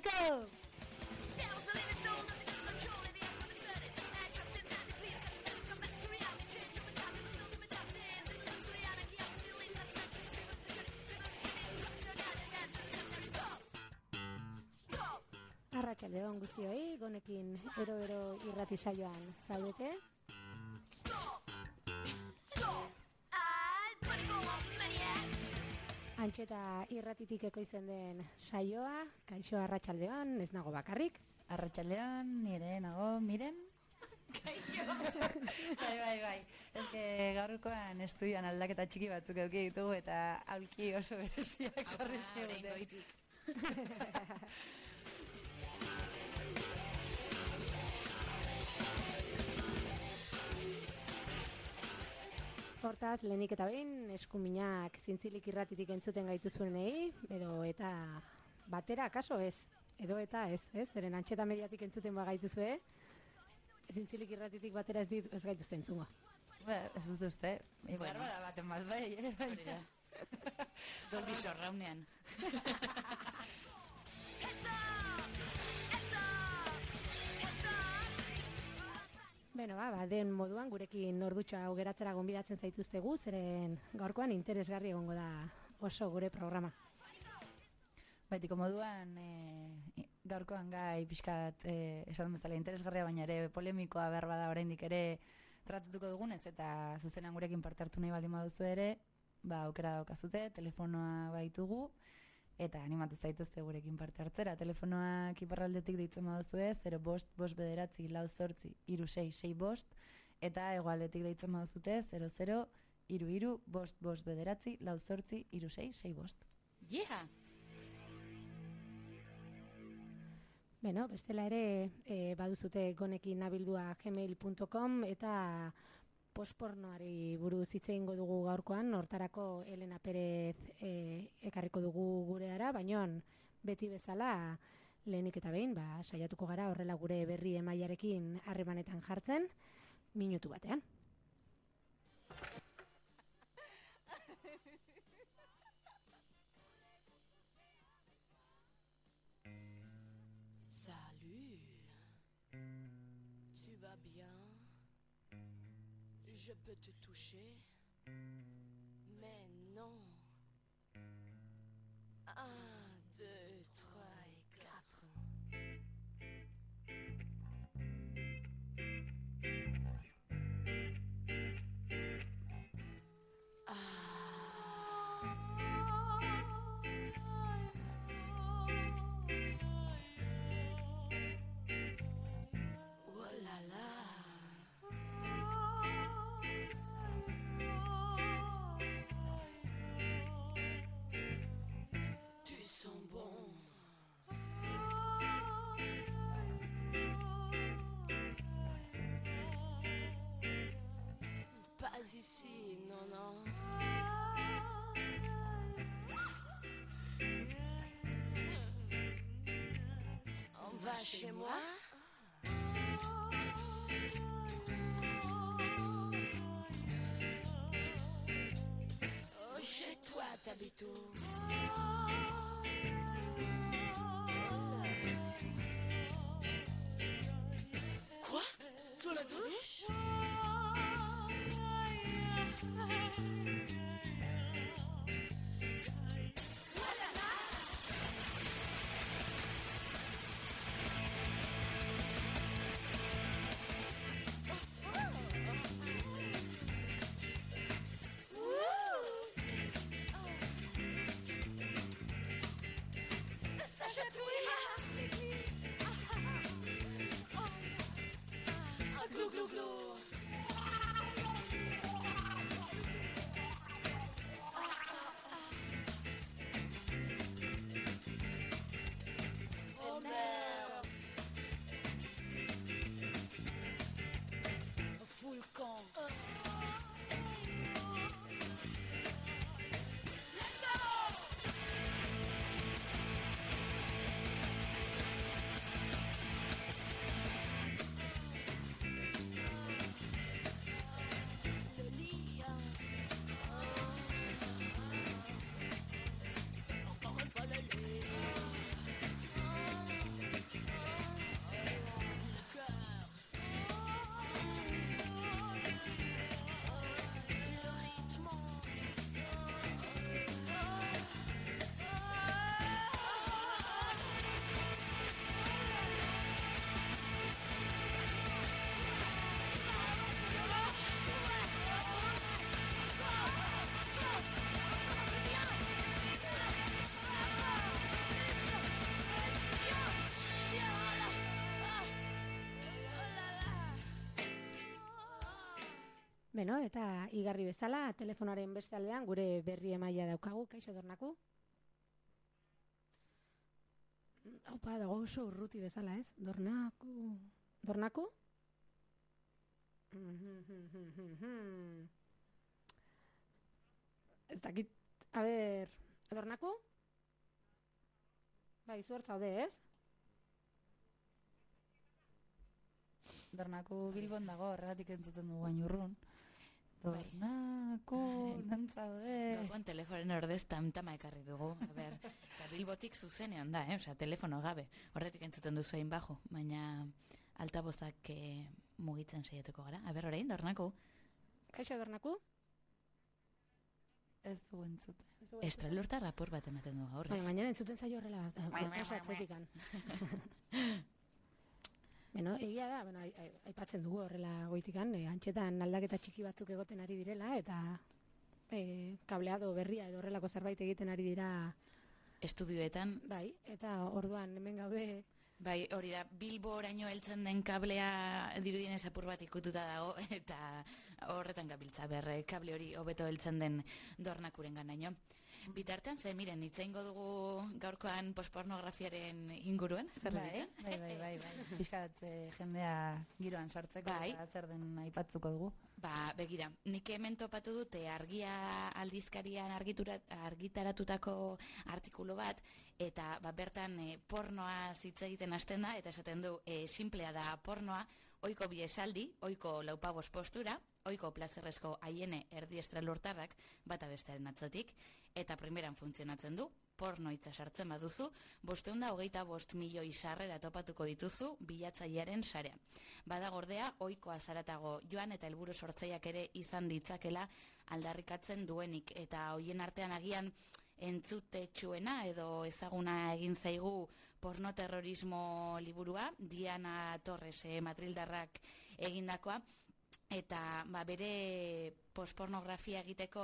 Nico! Arratxaldeon guztioi, gonekin ero-ero irrati saioan zaudete. Antxeta irratitik ekoizen den saioa, kaixo arratsaldeon, ez nago bakarrik. Arratxaldeon, nire nago, miren? Kaixo! bai, bai, bai. Ez que gaurkoan estudioan aldaketa txiki batzuk eduki ditugu eta aulki oso bereziak horri Hortaz, lehenik eta behin, eskuminak zintzilik irratitik entzuten gaitu zuenei, edo eta batera, kaso ez, edo eta ez, ez, zeren antxeta mediatik entzuten ba gaitu zuen, zintzilik irratitik batera ez, dit, ez gaitu zuen zungo. Ba, ez dut uste, ibar bueno. bada baten bat bai, eh? Dolbi sorraunean. Bueno, ba, ba, den moduan gurekin nordutxoa augeratzera gonbidatzen zaituztegu, zeren gaurkoan interesgarri egongo da oso gure programa. Baitiko moduan, e, gaurkoan gai pixkat, e, esan bezala interesgarria, baina ere polemikoa behar bada oraindik ere tratatuko dugunez, eta zuzenan gurekin parte hartu nahi baldin baduzu ere, ba, aukera daukazute, telefonoa baitugu, eta animatu zaituzte gurekin parte hartzera. Telefonoak iparraldetik ditzen baduzu ez, 0 bost, bost bederatzi, lau zortzi, iru sei, sei bost, eta egualdetik deitzen baduzute 00 iru iru, bost, bost bederatzi, lau zortzi, iru sei, sei bost. Yeah! Beno, bestela ere e, baduzute gonekin nabildua gmail.com eta pospornoari buruz hitz egingo dugu gaurkoan, hortarako Elena Perez e, ekarriko dugu gureara, baino beti bezala lehenik eta behin, ba, saiatuko gara horrela gure berri emaiarekin harremanetan jartzen, minutu batean. Je peux te toucher, non, non. On va chez moi. Beno, eta igarri bezala, telefonaren beste aldean, gure berri emaia daukagu, kaixo dornaku? Opa, dago oso urruti bezala, ez? Dornaku... Dornaku? Ez dakit, a ber, dornaku? Bai, zuert zaude, ez? Dornaku Bilbon dago, horregatik entzuten dugu bain urrun. Dornaku, nantzaude. Gaurkoan telefonen ordez tamtama ekarri dugu. A ber, eta Bilbotik zuzenean da, eh? Osea, telefono gabe. Horretik entzuten duzu hain bajo, baina altabozak eh, mugitzen saiatuko gara. A ber, orain, dornaku. Kaixo dornaku? Ez du entzuten. Estralurta rapor bat ematen du gaur. Baina gainera entzuten zaio horrela, bai, oso bai, atzetikan. Beno, egia da, bueno, ai- ai- aipatzen dugu horrela goitikan, e, antxetan aldaketa txiki batzuk egoten ari direla, eta e, kableado berria edo horrelako zerbait egiten ari dira, Estudioetan, bai, eta orduan hemen gaude, bai, hori da, Bilbo oraino heltzen den kablea dirudienez apur bat ikututa dago, eta horretan gabiltza berre, kable hori hobeto heltzen den dornakuren ganaino. Bitartean, ze miren, itzaingo dugu gaurkoan pospornografiaren inguruen, zer bai, egiten? bai, bai, bai, bai. Piskat eh, jendea giroan sartzeko Bai. eta zer den aipatzuko dugu. Ba, begira, nik hemen topatu dute argia aldizkarian argitura, argitaratutako artikulu bat, eta ba, bertan e, pornoa hitz egiten hasten da, eta esaten du, e, simplea da pornoa, oiko bi esaldi, oiko laupabos postura, oiko plazerrezko aiene erdiestra lortarrak, bata bestearen atzatik, eta primeran funtzionatzen du, porno hitza sartzen baduzu, bosteunda hogeita bost milioi sarrera topatuko dituzu bilatzailearen sarean. Bada gordea, oikoa zaratago joan eta helburu sortzaileak ere izan ditzakela aldarrikatzen duenik. Eta hoien artean agian entzutetsuena edo ezaguna egin zaigu pornoterrorismo liburua, Diana Torres eh, Madrildarrak egindakoa, eta ba, bere pospornografia egiteko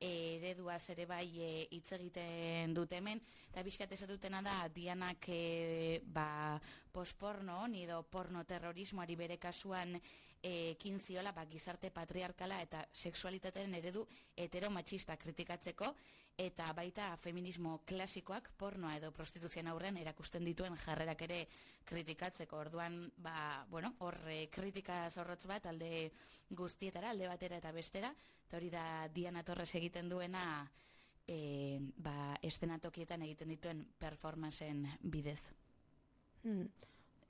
eh, ereduaz ere bai eh, hitz egiten dut hemen, eta bizkat esatutena da Dianak e, ba, posporno edo pornoterrorismoari bere kasuan e, ekin ziola ba, gizarte patriarkala eta sexualitatearen eredu heteromatxista kritikatzeko eta baita feminismo klasikoak pornoa edo prostituzioan aurrean erakusten dituen jarrerak ere kritikatzeko. Orduan, ba, bueno, hor kritika zorrotz bat alde guztietara, alde batera eta bestera, eta hori da Diana Torres egiten duena e, ba, estenatokietan egiten dituen performanceen bidez. hmm,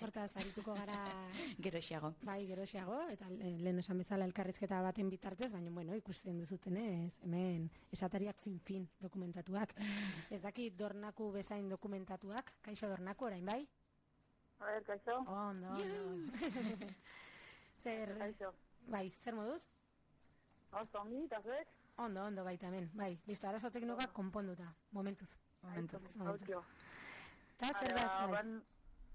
hortaz arituko gara, Geroxiago. bai, geroxeago, eta le- lehen esan bezala elkarrizketa baten bitartez, baina, bueno, ikusten duzutenez, hemen esatariak fin-fin dokumentatuak. Ez dakit dornaku bezain dokumentatuak, kaixo dornaku orain, bai? A ver, kaixo. Ondo, ondo. zer, Kaixo. bai, zer moduz? Oso ongi, eta zuek? Ondo, ondo baita hemen, bai. Listo, arazo teknikoak konponduta, momentuz. Momentuz. momentuz. Eta zer bat, bai.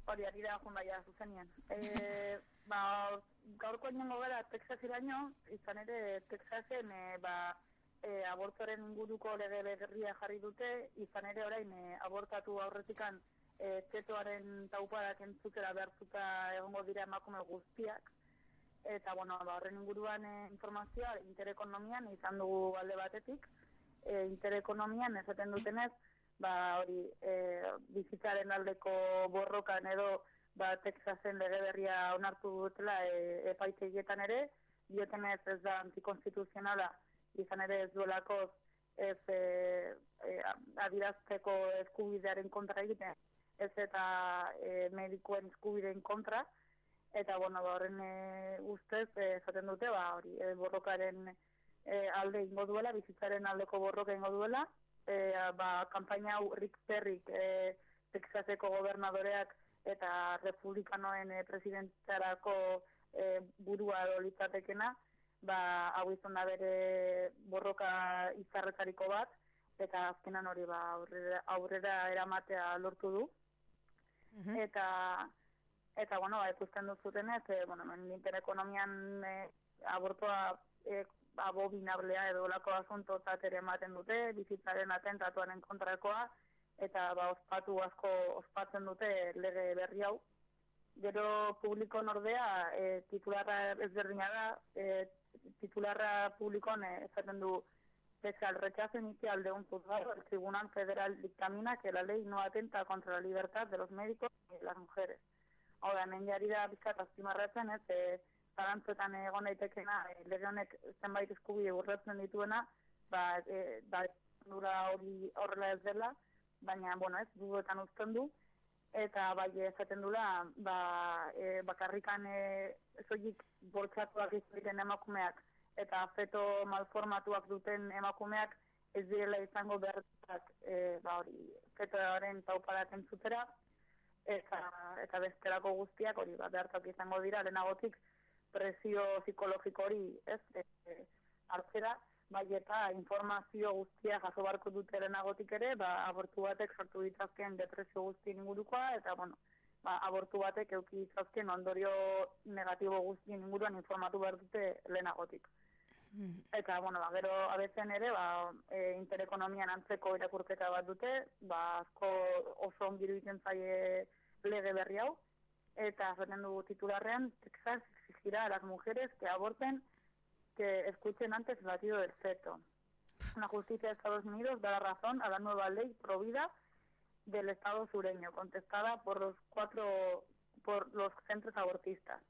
Hori ari da jundaia zuzenean. E, ba, gaurko inongo gara Texas iraino, izan ere Texasen e, ba, e, abortoren inguruko lege berria jarri dute, izan ere orain e, abortatu aurretikan e, txetoaren taupadak entzutera behartuta egongo dira emakume guztiak. Eta, bueno, ba, horren inguruan e, informazioa interekonomian izan dugu alde batetik. E, interekonomian esaten dutenez, ba, hori, e, bizitzaren aldeko borrokan edo ba, Texasen lege berria onartu dutela e, epaitegietan ere, diotenez ez da antikonstituzionala, izan ere ez duelako ez e, e, adirazteko eskubidearen kontra egiten, ez eta e, medikoen eskubideen kontra, eta bueno, ba, horren e, ustez e, esaten dute, ba, hori, e, borrokaren e, alde ingo duela, bizitzaren aldeko borroka ingo duela, e, ba, kampaina hau Rick Perryk e, Texaseko gobernadoreak eta republikanoen e, presidentarako e, burua edo litzatekena, ba, hau izan da bere borroka izarretariko bat, eta azkenan hori ba, aurrera, aurrera eramatea lortu du. Mhm. Eta, eta bueno, ba, ikusten duzutenez, e, bueno, interekonomian e, abortoa e, abobinablea edo lako asuntotzat ere ematen dute, bizitzaren atentatuaren kontrakoa, eta ba, ospatu asko ospatzen dute lege berri hau. Gero publiko nordea, e, titularra ezberdina da, e, titularra publikoan eh, esaten du pese al rechazo inicial de un juzgado, el Tribunal Federal dictamina que la ley no atenta contra la libertad de los médicos y de las mujeres. Hau da, hemen jari da bizkat azpimarratzen, ez, e, zarantzetan egon daitekena, e, lege honek zenbait eskubide urratzen dituena, ba, e, ba, dura hori horrela ez dela, baina, bueno, ez, duetan uzten du, eta bai esaten dula, ba, e, bakarrikan e, zoik bortxatuak izan emakumeak, eta feto malformatuak duten emakumeak ez direla izango bertak e, ba hori fetoaren taupadak entzutera. Eta, eta besterako guztiak hori ba, behartak izango dira lehenagotik presio psikologiko hori ez e, e, hartzera bai eta informazio guztia jaso barko dute lehenagotik ere ba, abortu batek sortu ditazken depresio guztien ingurukoa eta bueno, ba, abortu batek euki ditzazken ondorio negatibo guztien inguruan informatu behar dute lehenagotik. Mm. Eta, bueno, ba, gero abetzen ere, ba, e, interekonomian antzeko irakurketa bat dute, ba, asko oso ongiru iten zaie lege berri hau, eta zaten dugu titularrean, Texas exigirá a las mujeres que aborten que escuchen antes el latido del feto. La justicia de Estados Unidos da la razón a la nueva ley provida del Estado sureño, contestada por los cuatro, por los centros abortistas.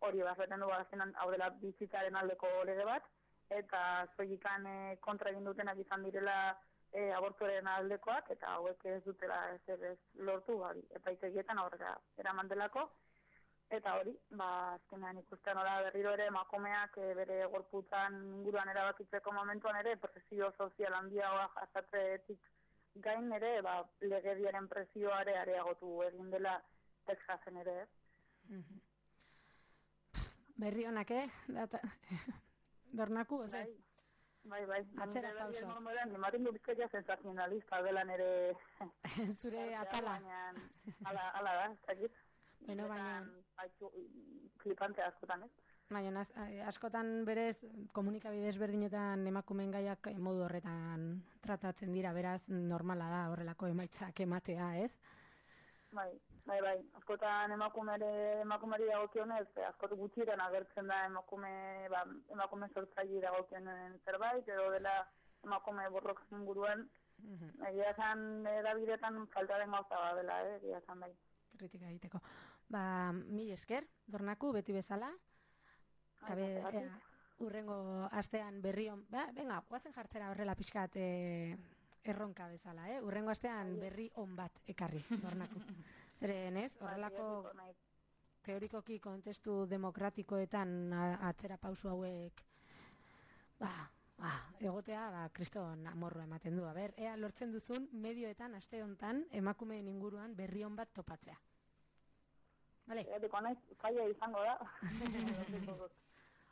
hori bazeten du bazen hau dela bizitzaren aldeko lege bat, eta zoikan kontra egin dutenak izan direla e, abortuaren aldekoak, eta hauek ez dutela ez ez lortu, bari, eta itegietan aurrera eraman delako, eta hori, ba, azkenean ikusten ora berriro ere emakumeak e, bere gorputan inguruan erabakitzeko momentuan ere presio sozial handiagoa jasatzeetik gain ere, ba, legediaren presioare areagotu egin dela Texasen ere, Mm -hmm. Berri honak, eh? Data... Dornaku, oze? Bai, bai. bai. Atzera pauso. Ematen du bizkaia sensazionalista dela nere... Zure atala. Ala, ala da, zakit. Bueno, baina... Flipante askotan, ez? Baina, askotan berez, komunikabidez berdinetan emakumen gaiak modu horretan tratatzen dira, beraz, normala da horrelako emaitzak ematea, ez? Bai, Bai, bai, askotan emakumere, emakumeri dagokionez, askot gutxiren agertzen da emakume, ba, emakume sortzaile dagokionen zerbait, edo dela emakume borrok inguruan, mm -hmm. egia esan edabidetan falta gauza ba dela, eh, egia esan bai. Kritika egiteko. Ba, mi esker, dornaku, beti bezala. Gabe, urrengo astean berrion, ba, venga, guazen jartzera horrela pixkat eh, erronka bezala, eh? Urrengo astean berri on bat ekarri, dornaku. Zeren ez, bai, horrelako teorikoki kontestu demokratikoetan atzera pausu hauek ba, ba, egotea, ba, kriston amorroa ematen du. ber, ea lortzen duzun medioetan, aste hontan, emakumeen inguruan berri hon bat topatzea. Vale. Naiz, faia izango da.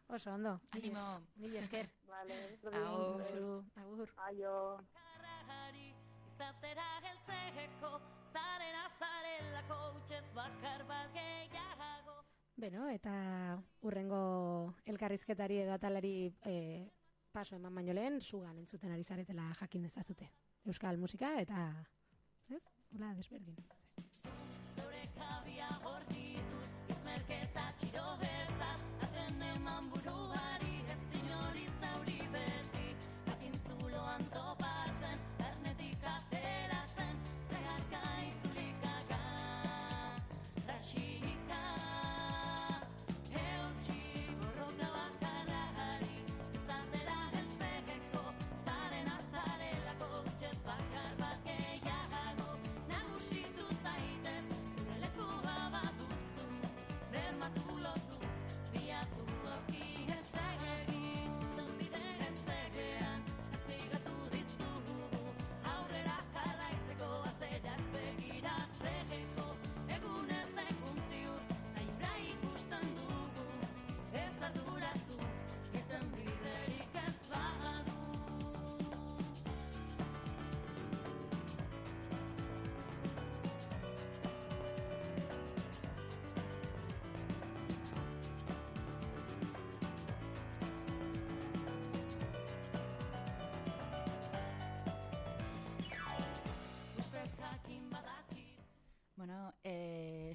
Oso, ondo. Animo. Mil esker. Vale. Agur. Agur. Aio. Izatera geltzeko zaren azarelako utxez bakar bat gehiago. Beno, eta urrengo elkarrizketari edo atalari e, paso eman baino lehen, sugan entzuten ari zaretela jakin dezazute. Euskal musika eta, ez? Hola, desberdin.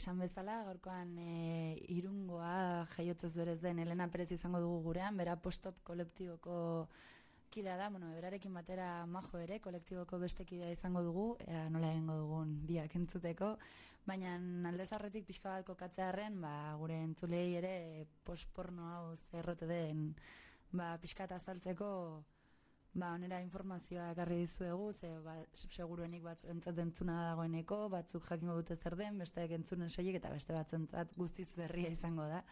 Esan bezala, gaurkoan e, irungoa jaiotzez berez den Elena Perez izango dugu gurean, bera postop kolektiboko kidea da, bueno, berarekin batera majo ere, kolektiboko beste kidea izango dugu, ea nola egingo dugun biak entzuteko, baina aldezarretik pixka bat kokatzearen, ba, gure entzulei ere postporno hau zerrote den, ba, pixka azaltzeko, ba, onera informazioa ekarri dizuegu, ze ba, seguruenik batzu entzat entzuna dagoeneko, batzuk jakingo dute zer den, besteek entzunen soilik eta beste batzu entzat guztiz berria izango da.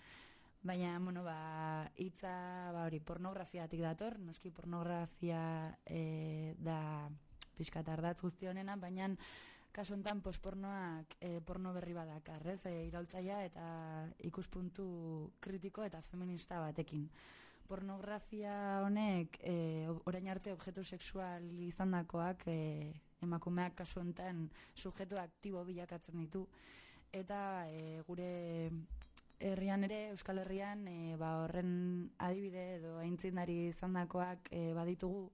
Baina, bueno, ba, hitza, ba, hori, pornografiatik dator, noski pornografia e, da pixka tardatz guzti honena, baina kasu honetan pospornoak e, porno berri badakar, ez? E, iraultzaia eta ikuspuntu kritiko eta feminista batekin pornografia honek e, orain arte objektu sexual izandakoak e, emakumeak kasu honetan sujetu aktibo bilakatzen ditu. Eta e, gure herrian ere Euskal Herrian e, ba horren adibide edo aintzindari izandakoak e, baditugu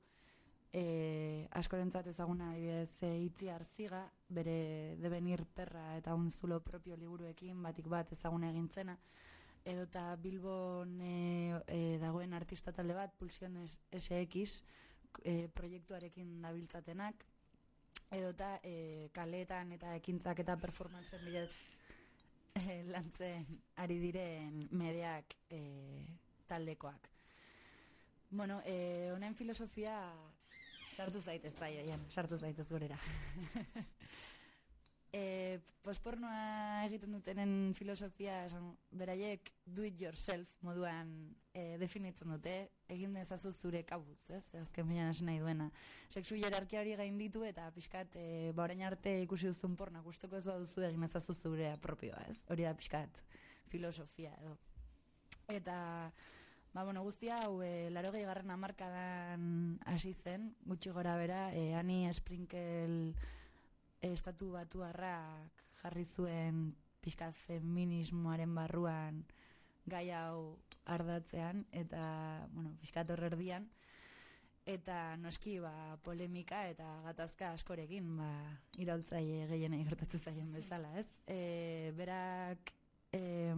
e, askorentzat ezaguna adibidez e, itzi arziga bere devenir perra eta unzulo propio liburuekin batik bat ezaguna egintzena edota Bilbon e, e, dagoen artista talde bat, Pulsion SX e, proiektuarekin dabiltzatenak, edota e, kaletan eta ekintzak eta performantzen bidez e, lantzen ari diren mediak e, taldekoak. Bueno, e, honen filosofia sartu zaitez, bai, sartu zaitez gurera. e, pospornoa egiten dutenen filosofia esan, beraiek do it yourself moduan e, definitzen dute egin dezazu zure kabuz, ez? Azken bilan hasi nahi duena. Sexu jerarkia hori gain ditu eta pixkat e, ba arte ikusi duzun porna gustoko ez baduzu egin ezazu zure propioa, ez? Hori da pixkat filosofia edo. Eta Ba, bueno, guztia, hau, e, laro garren amarkadan hasi zen, gutxi gora bera, e, Ani Sprinkel estatu batuarrak jarri zuen pixka feminismoaren barruan gai hau ardatzean eta bueno, pixka erdian eta noski ba, polemika eta gatazka askorekin ba, iraultzaile gehienei gertatzen zaien bezala, ez? E, berak e,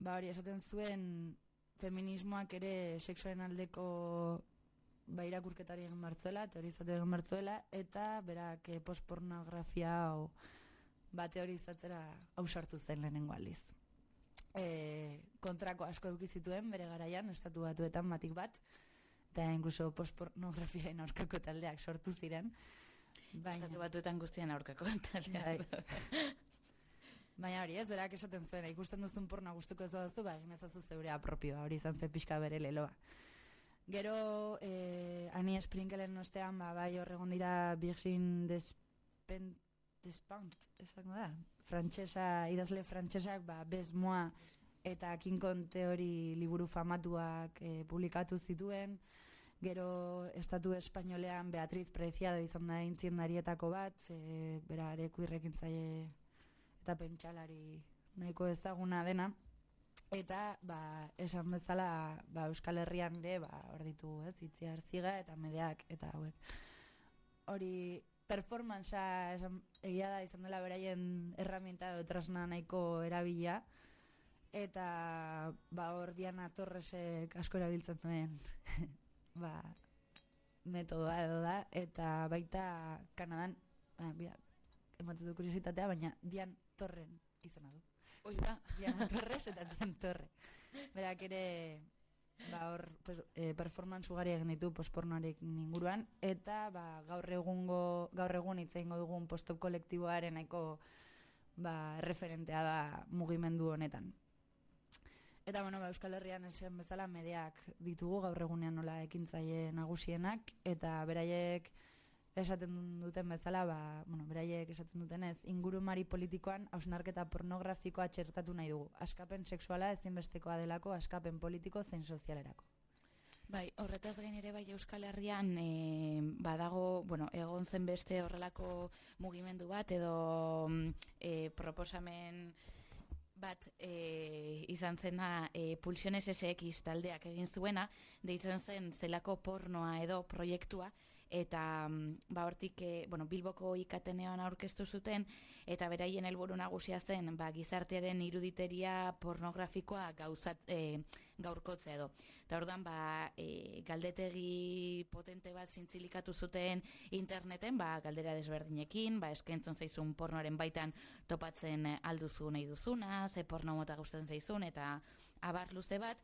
ba hori esaten zuen feminismoak ere sexuaren aldeko ba, irakurketari egin martzuela, teorizatu egin martzuela, eta berak eh, postpornografia hau ba, teorizatzera hau sartu zen lehenengo aliz. E, kontrako asko zituen bere garaian, estatu batuetan batik bat, eta incluso postpornografiaen aurkako taldeak sortu ziren. Baina, estatu batuetan guztien aurkako taldeak. Bai. Baina hori ez, berak esaten zuen, ikusten duzun porno gustuko ez duzu, ba, egin ezazu zeurea propioa, hori izan zen pixka bere leloa. Gero, eh, ani Sprinkelen ostean, ba, bai horregon dira Virgin Despen, Despant, esango da? Frantxesa, idazle frantxesak, ba, bezmoa eta kinkon teori liburu famatuak eh, publikatu zituen. Gero, estatu espainolean Beatriz Preciado izan da intzien darietako bat, e, bera, areku irrekintzaile eta pentsalari nahiko ezaguna dena. Eta, ba, esan bezala, ba, Euskal Herrian ere, ba, hor ditu, ez, itziar ziga eta medeak, eta hauek. Hori, performanza, esan, egia da, izan dela beraien erramienta edo trasna nahiko erabila, eta, ba, hor Diana Torresek asko erabiltzen duen, ba, metodoa edo da, eta baita Kanadan, ba, bia, ematzen du kuriositatea, baina Dian Torren izan du. Oi, ba. Diana Torres eta Dian Torre. Berak ere, ba, hor, pues, e, performance ugari egin ditu pospornoarek inguruan, eta ba, gaur egungo, gaur egun itzeingo dugun postop kolektiboaren nahiko ba, referentea da mugimendu honetan. Eta bueno, ba, Euskal Herrian esen bezala mediak ditugu gaur egunean nola ekintzaile nagusienak eta beraiek esaten duten bezala, ba, bueno, beraiek esaten dutenez, ingurumari politikoan hausnarketa pornografikoa txertatu nahi dugu. Askapen sexuala ezinbestekoa delako askapen politiko zein sozialerako. Bai, horretaz gain ere bai Euskal Herrian e, badago, bueno, egon zen beste horrelako mugimendu bat edo e, proposamen bat e, izan zena e, Pulsiones SX taldeak egin zuena, deitzen zen zelako pornoa edo proiektua, eta mm, ba hortik e, bueno, Bilboko ikatenean aurkeztu zuten eta beraien helburu nagusia zen ba, gizartearen iruditeria pornografikoa gauzat, e, gaurkotzea edo. Eta orduan ba, e, galdetegi potente bat zintzilikatu zuten interneten, ba, galdera desberdinekin, ba, eskentzen zaizun pornoaren baitan topatzen alduzu nahi duzuna, ze porno mota gustatzen zaizun, eta abar luze bat,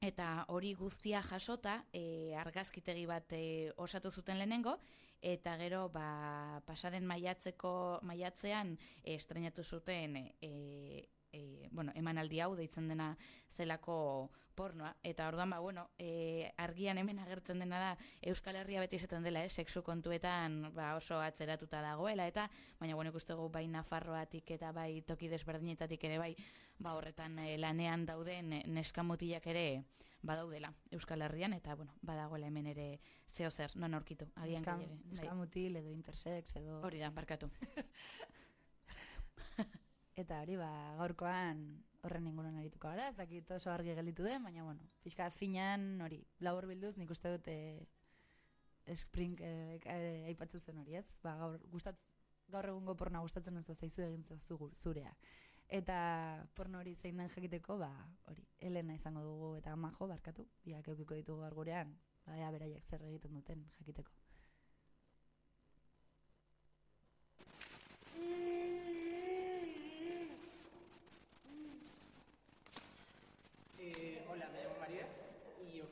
eta hori guztia jasota e, argazkitegi bat e, osatu zuten lehenengo eta gero ba, pasaden maiatzeko maiatzean e, estrenatu zuten e, e, bueno, emanaldi hau deitzen dena zelako pornoa eta orduan ba bueno e, argian hemen agertzen dena da Euskal Herria beti izaten dela eh sexu kontuetan ba oso atzeratuta dagoela eta baina bueno ikustego bai Nafarroatik eta bai toki desberdinetatik ere bai ba horretan e, lanean dauden neskamutilak ere badaudela Euskal Herrian eta bueno badagoela hemen ere zeo zer non aurkitu agian Neska, gehiago, bai. edo intersex edo... hori da barkatu Eta hori ba, gaurkoan horren inguruan arituko gara, ez dakit oso argi gelditu den, baina bueno, pixka finan hori, labur bilduz nik uste dut eh, spring eh, eh, aipatzen zuen hori, ez? Ba, gaur, gustat, gaur egungo porna gustatzen ez zaizu egin zugu zurea. Eta porno hori zein den jakiteko, ba, hori, Elena izango dugu eta Majo barkatu, biak eukiko ditugu gaur gurean, ba, ea beraiek zer egiten duten jakiteko. Eh,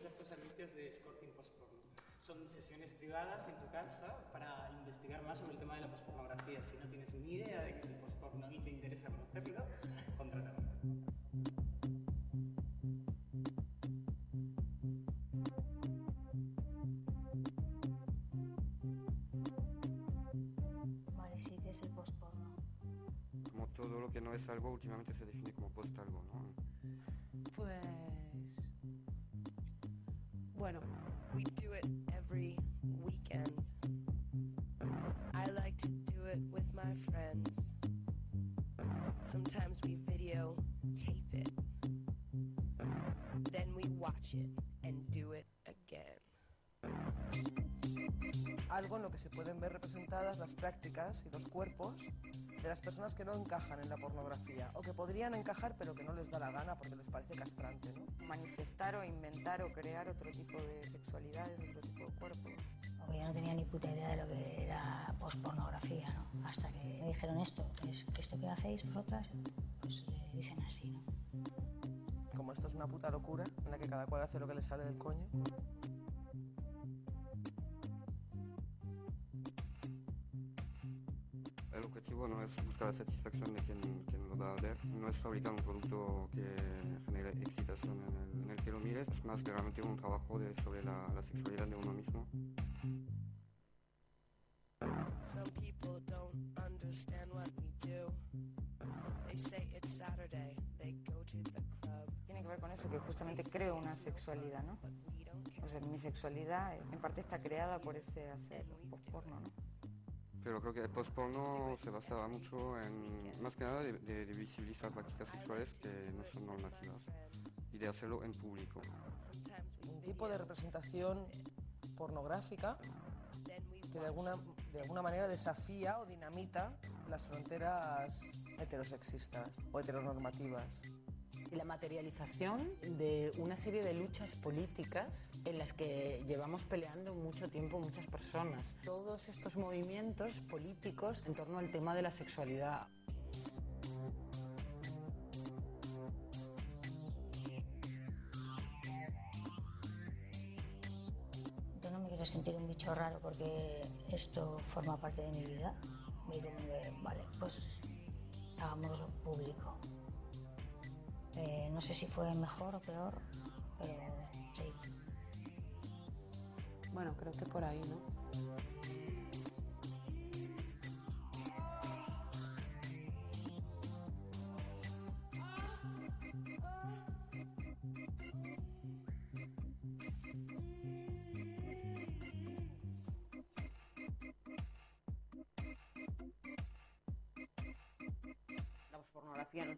ofrezco servicios de escorting postporno. Son sesiones privadas en tu casa para investigar más sobre el tema de la pospornografía. Si no tienes ni idea de qué es el postporno y te interesa conocerlo, contrátame. Vale, sí que es el postporno. Como todo lo que no es algo, últimamente se define como post algo, ¿no? Pues. Bueno, we do it every weekend. I like to do it with my friends. Sometimes we videotape it. Then we watch it and do it again. algo en lo que se pueden ver representadas las prácticas y los cuerpos de las personas que no encajan en la pornografía o que podrían encajar pero que no les da la gana porque les parece castrante. ¿no? Manifestar o inventar o crear otro tipo de sexualidades, otro tipo de cuerpos. Porque yo no tenía ni puta idea de lo que era pospornografía, ¿no? Hasta que me dijeron esto, es que esto que hacéis vosotras, pues le dicen así, ¿no? Como esto es una puta locura en la que cada cual hace lo que le sale del coño. El objetivo no es buscar la satisfacción de quien, quien no es fabricar un producto que genere excitación en el, en el que lo mires, es más realmente un trabajo de, sobre la, la sexualidad de uno mismo. Some people don't understand what we do. They say it's Saturday, they go to the club. Tiene que ver con eso, que justamente creo una sexualidad, ¿no? O sea, mi sexualidad en parte está creada por ese hacer porno, ¿no? Pero creo que el postporno se basaba mucho en, más que nada, de, de- de visibilizar prácticas sexuales que no son normativas y de hacerlo en público. Un tipo de representación pornográfica que de alguna, de alguna manera desafía o dinamita las fronteras heterosexistas o heteronormativas. La materialización de una serie de luchas políticas en las que llevamos peleando mucho tiempo muchas personas. Todos estos movimientos políticos en torno al tema de la sexualidad. Yo no me quiero sentir un bicho raro porque esto forma parte de mi vida. Me que, vale, pues hagámoslo público. Eh, no sé si fue mejor o peor, pero sí. Bueno, creo que por ahí, ¿no?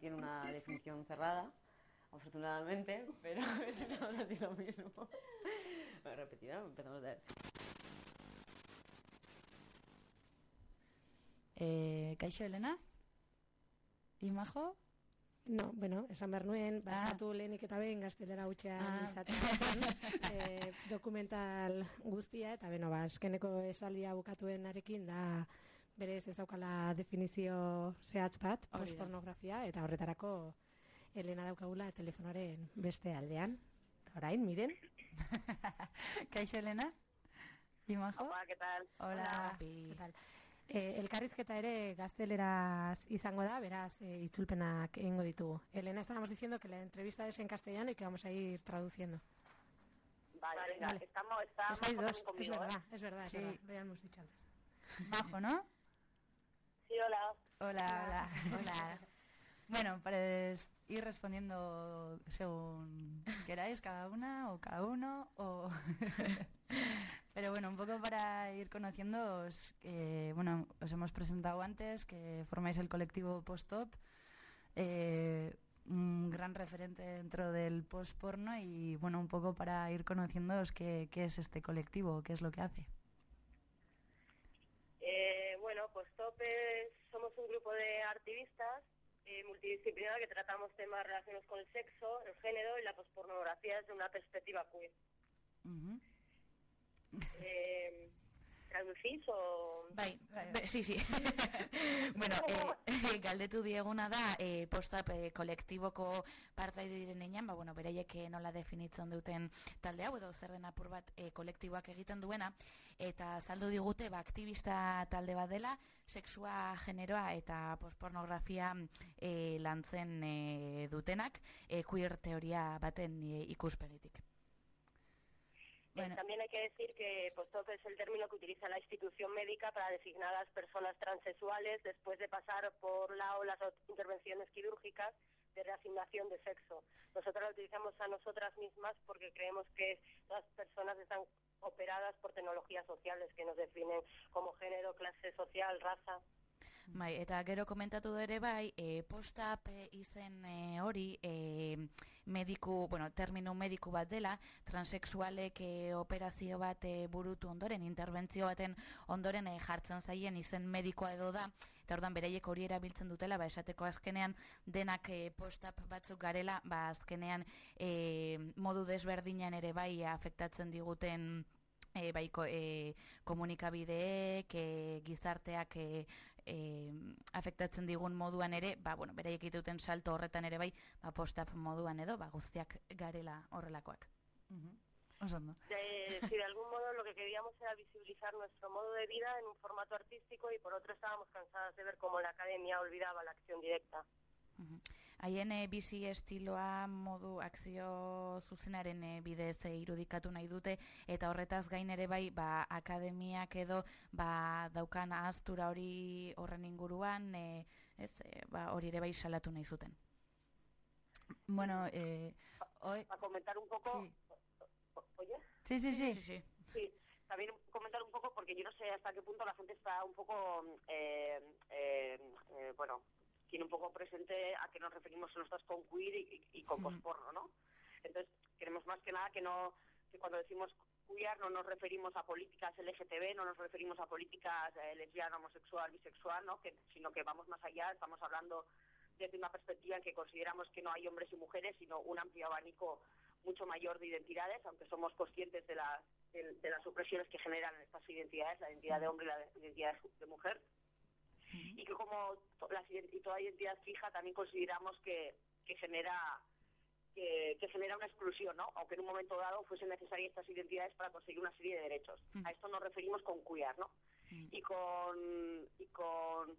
tiene una definición cerrada, afortunadamente, pero si no vamos a decir lo mismo. Bueno, repetido, empezamos de. Eh, Kaixo, Elena? Imajo? No, bueno, esan behar nuen, ah. lehenik eta behin gaztelera hutxea ah. izaten eh, dokumental guztia, eta beno, ba, eskeneko esaldia bukatuen arekin, da, berez ez daukala definizio zehatz bat, postpornografia, eta horretarako Elena daukagula telefonoaren beste aldean. Orain, miren, Kaixo, Elena? Imajo? Opa, ¿qué tal? Hola. ¿qué tal? E, elkarrizketa ere gazteleraz izango da, beraz, e, itzulpenak egingo ditugu. Elena, estábamos diciendo que la entrevista es en castellano y que vamos a ir traduciendo. Vale, venga, Vale. estamos, estamos Estáis dos, conmigo, es ¿eh? verdad, es verdad, es Sí. verdad, lo habíamos dicho antes. Majo, ¿no? Sí, hola. Hola, hola, hola. Bueno, para ir respondiendo según queráis cada una o cada uno o pero bueno, un poco para ir conociéndoos, eh, bueno, os hemos presentado antes que formáis el colectivo Post-Top, eh, un gran referente dentro del post-porno y bueno, un poco para ir conociéndoos qué, qué es este colectivo, qué es lo que hace. Eh, bueno, Topes somos un grupo de activistas eh, multidisciplinar que tratamos temas relacionados con el sexo, el género y la pospornografía desde una perspectiva queer. Eh, Bai, be- sí, sí. bueno, eh, galdetu dieguna da, eh, postap eh, kolektiboko partaide diren einan, ba, bueno, beraiek nola definitzen duten talde hau, edo zer den apur bat eh, kolektiboak egiten duena, eta saldu digute, ba, aktivista talde bat dela, sexua, generoa eta postpornografia eh, lantzen eh, dutenak, eh, queer teoria baten eh, ikuspegitik. Eh, también hay que decir que post-op es el término que utiliza la institución médica para designar a las personas transexuales después de pasar por la o las intervenciones quirúrgicas de reasignación de sexo. Nosotros la utilizamos a nosotras mismas porque creemos que las personas están operadas por tecnologías sociales que nos definen como género, clase social, raza. Bai, eta gero komentatu ere bai, e, postap e, izen e, hori e, mediku, bueno, termino mediku bat dela, transexualek e, operazio bat e, burutu ondoren, interbentzio baten ondoren e, jartzen zaien izen medikoa edo da, eta ordan beraiek hori erabiltzen dutela, ba, esateko azkenean denak e, postap batzuk garela, ba, azkenean e, modu desberdinan ere bai afektatzen diguten e, baiko e, komunikabideek, e, gizarteak e, e, afektatzen digun moduan ere, ba, bueno, beraiek duten salto horretan ere bai, ba, postap moduan edo, ba, guztiak garela horrelakoak. Oso ondo. De, si de algún modo lo que queríamos era visibilizar nuestro modo de vida en un formato artístico y por otro estábamos cansadas de ver cómo la academia olvidaba la acción directa. Haien e, bizi estiloa modu akzio zuzenaren e, bidez e, irudikatu nahi dute eta horretaz gain ere bai ba, akademiak edo ba, daukan ahaztura hori horren inguruan e, ez, e, ba, hori ere bai salatu nahi zuten. Bueno, eh, hoy... Para comentar un poco... Sí. ¿Oye? Sí, sí, sí. Sí, también comentar un poco porque yo no sé hasta qué punto la gente está un poco, eh, eh, eh, bueno, tiene un poco presente a qué nos referimos nosotros con queer y, y con posporno, ¿no? Entonces, queremos más que nada que no, que cuando decimos queer no nos referimos a políticas LGTB, no nos referimos a políticas eh, lesbiana, homosexual, bisexual, ¿no? Que, sino que vamos más allá, estamos hablando desde una perspectiva en que consideramos que no hay hombres y mujeres, sino un amplio abanico mucho mayor de identidades, aunque somos conscientes de las, de, de las opresiones que generan estas identidades, la identidad de hombre y la identidad de, Y que como ident- y toda identidad fija también consideramos que, que genera que, que genera una exclusión, ¿no? Aunque en un momento dado fuesen necesarias estas identidades para conseguir una serie de derechos. A esto nos referimos con queer, ¿no? Y con y con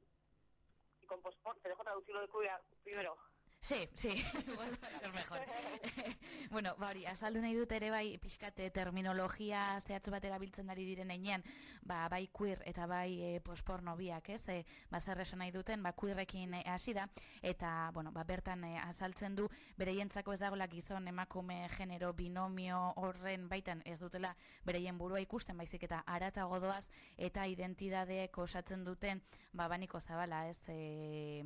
y con pospor, te dejo traducirlo de queer primero. Sí, sí, igual va a ser mejor. bueno, ba hori, azaldu nahi dut ere bai pixkate terminologia zehatz bat erabiltzen ari diren einean, ba, bai queer eta bai e, posporno biak, ez? E, ba, zer nahi duten, ba, queerrekin e, hasi da, eta, bueno, ba, bertan e, azaltzen du, bereientzako ez dagoela gizon emakume genero binomio horren baitan ez dutela bereien burua ikusten, baizik eta aratago doaz, eta identidadeek osatzen duten, ba, baniko zabala, ez? E,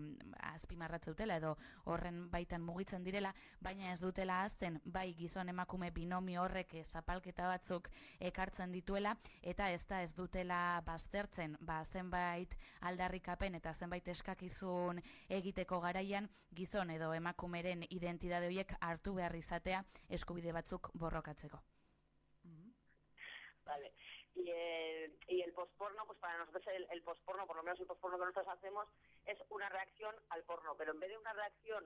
azpimarratze dutela edo horren baitan mugitzen direla, baina ez dutela azten bai gizon emakume binomio horrek zapalketa batzuk ekartzen dituela eta ez da ez dutela baztertzen ba zenbait aldarrikapen eta zenbait eskakizun egiteko garaian gizon edo emakumeren identitate horiek hartu behar izatea eskubide batzuk borrokatzeko. Vale. Y el, y el posporno, pues para nosotros el, el posporno, por lo menos el posporno que nosotros hacemos, es una reacción al porno, pero en vez de una reacción,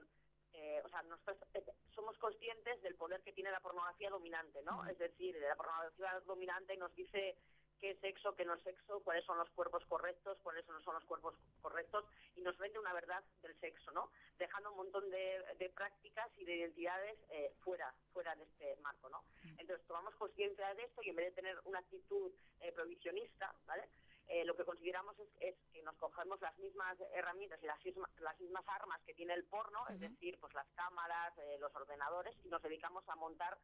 eh, o sea, nosotros eh, somos conscientes del poder que tiene la pornografía dominante, ¿no? Es decir, la pornografía dominante nos dice qué es sexo, qué no es sexo, cuáles son los cuerpos correctos, cuáles no son los cuerpos correctos, y nos vende una verdad del sexo, ¿no? Dejando un montón de, de prácticas y de identidades eh, fuera, fuera de este marco, ¿no? Entonces tomamos conciencia de esto y en vez de tener una actitud eh, provisionista, ¿vale? Eh, lo que consideramos es, es, que nos cogemos las mismas herramientas y las, misma, las mismas armas que tiene el porno, uh -huh. es decir, pues las cámaras, eh, los ordenadores, y nos dedicamos a montar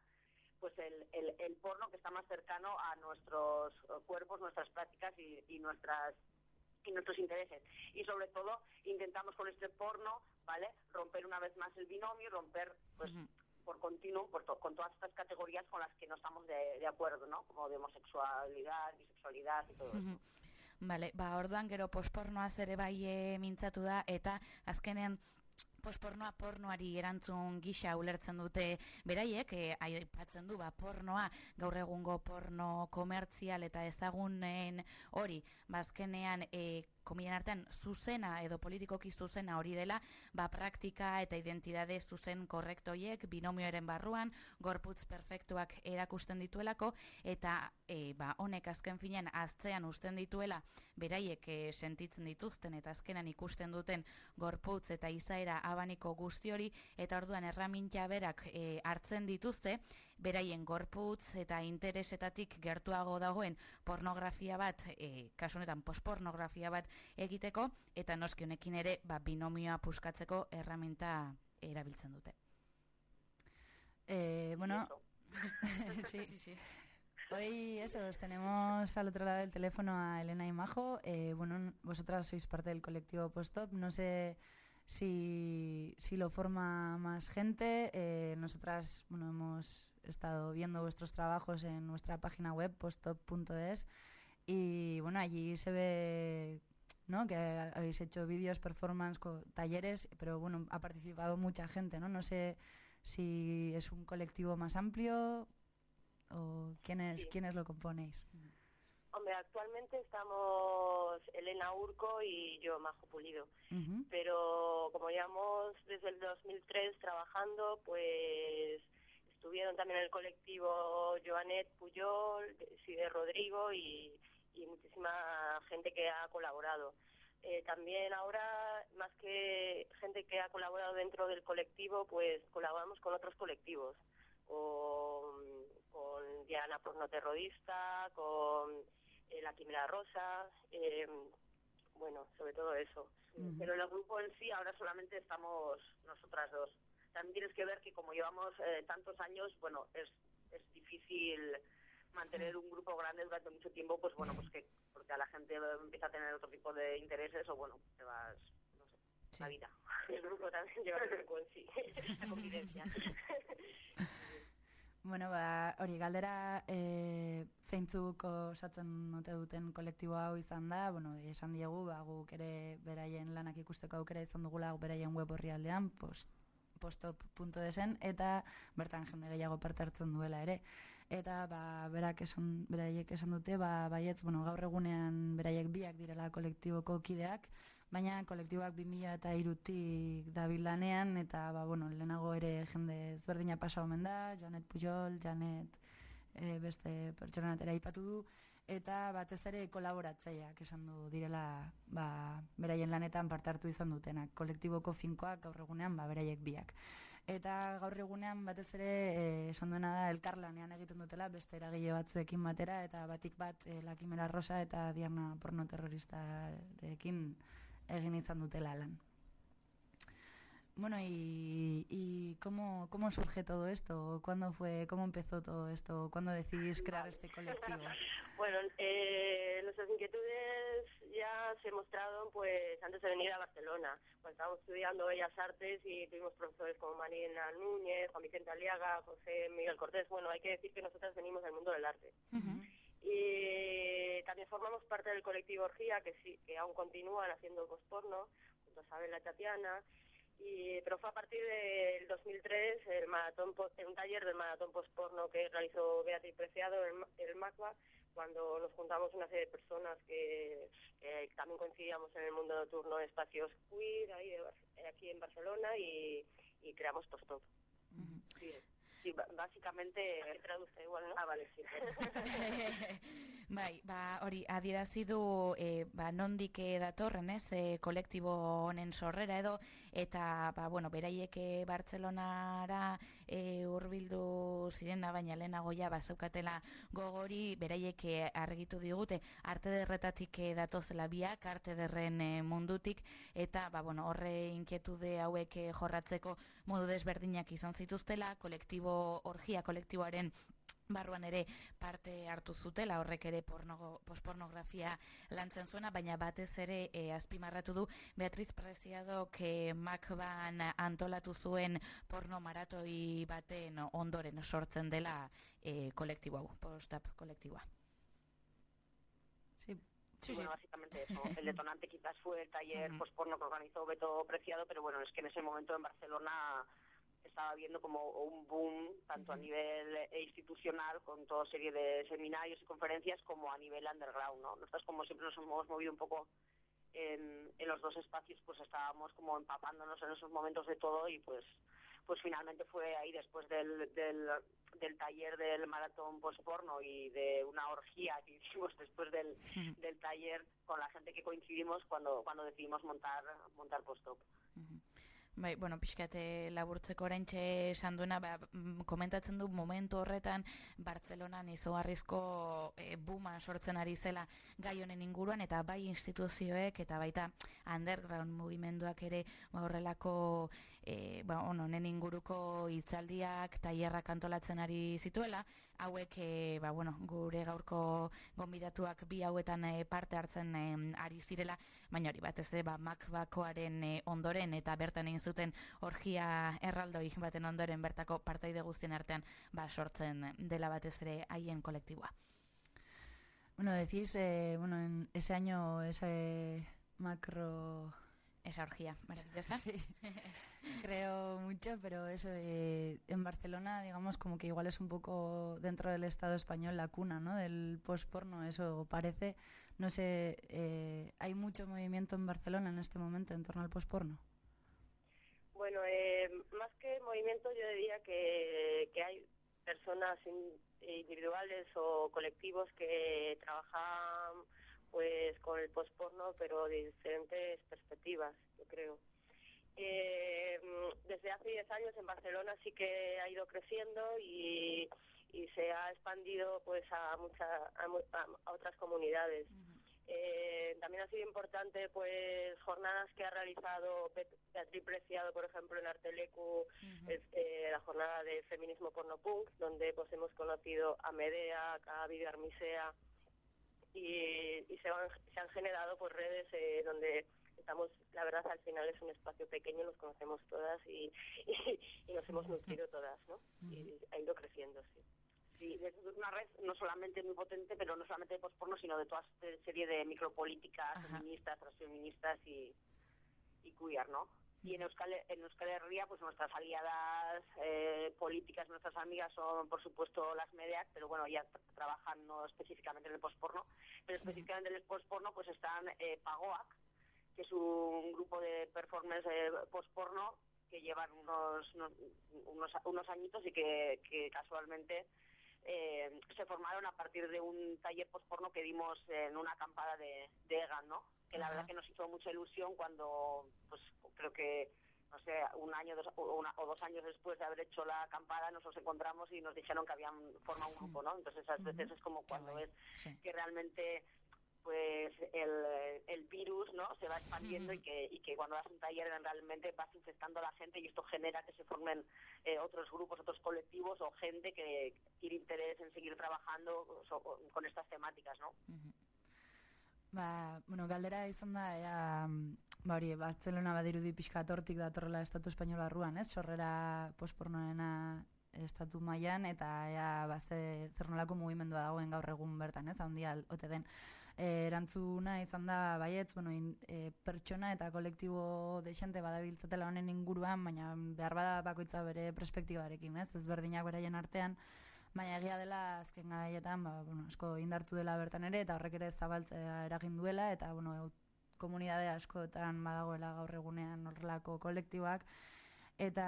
pues el, el, el, porno que está más cercano a nuestros cuerpos, nuestras prácticas y, y nuestras y nuestros intereses. Y sobre todo intentamos con este porno, ¿vale? Romper una vez más el binomio y romper pues uh -huh. por continuo por to con todas estas categorías con las que no estamos de, de acuerdo, ¿no? Como de homosexualidad, bisexualidad y todo uh -huh. eso. Bale, ba, orduan gero pospornoaz ere bai e, mintzatu da, eta azkenean pospornoa pornoari erantzun gisa ulertzen dute beraiek, e, aipatzen du ba, pornoa gaur egungo porno komertzial eta ezagunen hori, bazkenean e, komilen artean zuzena edo politikoki zuzena hori dela, ba praktika eta identidade zuzen korrektoiek binomioaren barruan, gorputz perfektuak erakusten dituelako, eta e, ba, honek azken finean aztzean usten dituela, beraiek e, sentitzen dituzten eta azkenan ikusten duten gorputz eta izaera abaniko guzti hori, eta orduan erramintia berak e, hartzen dituzte, beraien gorputz eta interesetatik gertuago dagoen pornografia bat, e, kasunetan pospornografia bat egiteko, eta noski honekin ere ba, binomioa puskatzeko erraminta erabiltzen dute. Eh, bueno, sí, sí, sí. Hoy eso, os tenemos al otro lado del teléfono a Elena y Majo. Eh, bueno, vosotras sois parte del colectivo Postop. No sé si, si lo forma más gente. Eh, nosotras bueno, hemos estado viendo vuestros trabajos en nuestra página web, postop.es. Y bueno, allí se ve ¿no? que habéis hecho vídeos, performance, talleres, pero bueno, ha participado mucha gente, ¿no? No sé si es un colectivo más amplio o quiénes, Sí. quiénes lo componéis. Hombre, actualmente estamos Elena Urco y yo, Majo Pulido. Pero como llevamos desde el 2003 trabajando, pues estuvieron también en el colectivo Joanet Puyol, Side Rodrigo y, y muchísima gente que ha colaborado. Eh, también ahora, más que gente que ha colaborado dentro del colectivo, pues colaboramos con otros colectivos, con, con Diana Porno Terrorista, con eh, La Quimera Rosa, eh, bueno, sobre todo eso. Pero en el grupo en sí ahora solamente estamos nosotras dos. También tienes que ver que como llevamos eh, tantos años, bueno, es, es difícil mantener un grupo grande durante mucho tiempo, pues bueno, pues que porque a la gente empieza a tener otro tipo de intereses o bueno, te vas, no sé, la vida. El grupo también lleva el grupo en sí, la convivencia. Bueno, ba, hori galdera e, zeintzuk osatzen ote duten kolektibo hau izan da, bueno, esan diegu, ba, guk ere beraien lanak ikusteko aukera izan dugula beraien web horri aldean, post, postop.esen, eta bertan jende gehiago parte hartzen duela ere. Eta ba, berak esan, beraiek esan dute, ba, baietz, bueno, gaur egunean beraiek biak direla kolektiboko kideak, baina kolektiboak 2000 eta irutik dabil lanean, eta ba, bueno, lehenago ere jende ezberdina pasa omen da, Janet Pujol, Janet e, beste pertsona bat ere aipatu du, eta batez ere kolaboratzaileak esan du direla ba, beraien lanetan parte hartu izan dutenak, kolektiboko finkoak gaur egunean ba, beraiek biak. Eta gaur egunean batez ere eh, esan duena da elkarlanean egiten dutela beste eragile batzuekin batera eta batik bat eh, Lakimera Rosa eta Diana porno terroristarekin egin izan dutela lan. Bueno, y, y cómo, cómo surge todo esto? ¿Cuándo fue, cómo empezó todo esto? ¿Cuándo decidís crear este colectivo? bueno, eh, nuestras inquietudes ya se mostraron pues antes de venir a Barcelona. Cuando estábamos estudiando Bellas Artes y tuvimos profesores como Marina Núñez, Juan Vicente Aliaga, José Miguel Cortés. Bueno, hay que decir que nosotras venimos del mundo del arte. Y también formamos parte del colectivo Orgía, que sí, que aún continúan haciendo posporno, junto a Sabela Tatiana. Y, pero fue a partir del 2003 el maratón un taller del maratón posporno que realizó Beatriz Preciado en MACBA cuando nos juntamos una serie de personas que, que también coincidíamos en el mundo nocturno de espacios queer ahí de Bar- eh, aquí en Barcelona y, y creamos Postop. Sí, sí, ba- básicamente traduce igual, ¿no? Ah, vale, sí. bai, ba, hori, adierazi du e, ba, nondik eh, datorren, ez, e, kolektibo honen sorrera edo, eta, ba, bueno, beraiek eh, Bartzelonara e, urbildu zirena, baina lehenago ja, ba, zeukatela gogori, beraiek eh, argitu digute, arte derretatik eh, datozela biak, arte derren eh, mundutik, eta, ba, bueno, horre inquietude hauek eh, jorratzeko modu desberdinak izan zituztela, kolektibo, orgia kolektiboaren barruan ere parte hartu zutela horrek ere porno, pospornografia lantzen zuena, baina batez ere e, azpimarratu du Beatriz Preciadok e, Macban antolatu zuen porno maratoi baten ondoren sortzen dela e, kolektibo hau, postap kolektiboa. Sí. Sí, bueno, básicamente eso. El detonante quizás fue el taller posporno que organizó Beto Preciado, pero bueno, es que en ese momento en Barcelona estaba viendo como un boom, tanto a nivel eh, institucional, con toda serie de seminarios y conferencias, como a nivel underground, ¿no? Nosotros como siempre nos hemos movido un poco en, en los dos espacios, pues estábamos como empapándonos en esos momentos de todo y pues pues finalmente fue ahí después del, del, del taller del maratón postporno y de una orgía que hicimos después del, del taller con la gente que coincidimos cuando cuando decidimos montar montar postop. Bai, bueno, pixkate laburtzeko oraintxe esan duena, ba, mm, komentatzen du momentu horretan Bartzelonan izugarrizko e, buma sortzen ari zela gai honen inguruan eta bai instituzioek eta baita underground mugimenduak ere ba, horrelako e, ba, on, honen inguruko hitzaldiak tailerrak antolatzen ari zituela, hauek e, ba, bueno, gure gaurko gonbidatuak bi hauetan e, parte hartzen e, ari zirela, baina hori batez ere ba, makbakoaren e, ondoren eta bertan egin zuten orgia erraldoi baten ondoren bertako partaide guztien artean ba, sortzen dela batez ere haien kolektiboa. Bueno, decís, eh, bueno, en ese año, ese macro... Esa orgía maravillosa. Sí. Creo mucho, pero eso, eh, en Barcelona, digamos, como que igual es un poco dentro del Estado español la cuna, ¿no? Del post-porno, eso parece. No sé, eh, ¿hay mucho movimiento en Barcelona en este momento en torno al post-porno? Bueno, eh, más que movimiento yo diría que, que hay personas in- individuales o colectivos que trabajan pues con el posporno pero de diferentes perspectivas, yo creo. Eh, desde hace 10 años en Barcelona sí que ha ido creciendo y, y se ha expandido pues a, mucha, a, otras comunidades. Eh, también ha sido importante pues jornadas que ha realizado Beatriz Preciado, por ejemplo, en Artelecu, eh, la jornada de feminismo porno punk, donde pues hemos conocido a Medea, a Vivi Armisea y, y se, han, se han generado pues redes eh, donde estamos, la verdad al final es un espacio pequeño, nos conocemos todas y, y, y nos hemos nutrido todas, ¿no? Y ha ido creciendo, sí. Sí, es una red no solamente muy potente, pero no solamente de posporno, sino de toda serie de micropolíticas feministas, transfeministas y, y queer, ¿no? Y en Euskal, en Euskal Herria, pues nuestras aliadas eh, políticas, nuestras amigas son, por supuesto, las medias, pero bueno, ya tra- trabajan no específicamente en el posporno, pero específicamente en el posporno, pues están eh, Pagoac, que es un grupo de performers eh, posporno que llevan unos, unos, unos, unos añitos y que, que casualmente eh, se formaron a partir de un taller posporno que dimos en una acampada de, de Egan, ¿no? Que la Ajá. verdad que nos hizo mucha ilusión cuando, pues creo que, no sé, un año dos, o, una- o dos años después de haber hecho la acampada nos los encontramos y nos dijeron que habían formado un grupo, ¿no? Entonces esas veces es como cuando ves Sí. que realmente pues el, el virus no se va expandiendo y que y que cuando das un taller realmente vas infectando a la gente y esto genera que se formen eh, otros grupos otros colectivos o gente que tiene interés en seguir trabajando so- con estas temáticas no Ba, bueno, galdera izan da, ea, mm, ba hori, Barcelona badirudi pixka tortik datorrela estatu espainola arruan, ez? Sorrera pospornoena estatu mailan eta ea ba, ze, zer nolako mugimendua dagoen gaur egun bertan, ez? Handia ote den. E, erantzuna izan da baietz, bueno, in, e, pertsona eta kolektibo desente badabiltzatela honen inguruan, baina behar bada bakoitza bere perspektibarekin, ez? Ezberdinak beraien artean, Baina egia dela azken garaietan, ba, bueno, asko indartu dela bertan ere, eta horrek ere zabaltzea eragin duela, eta bueno, komunidade askotan badagoela gaur egunean horrelako kolektiboak. Eta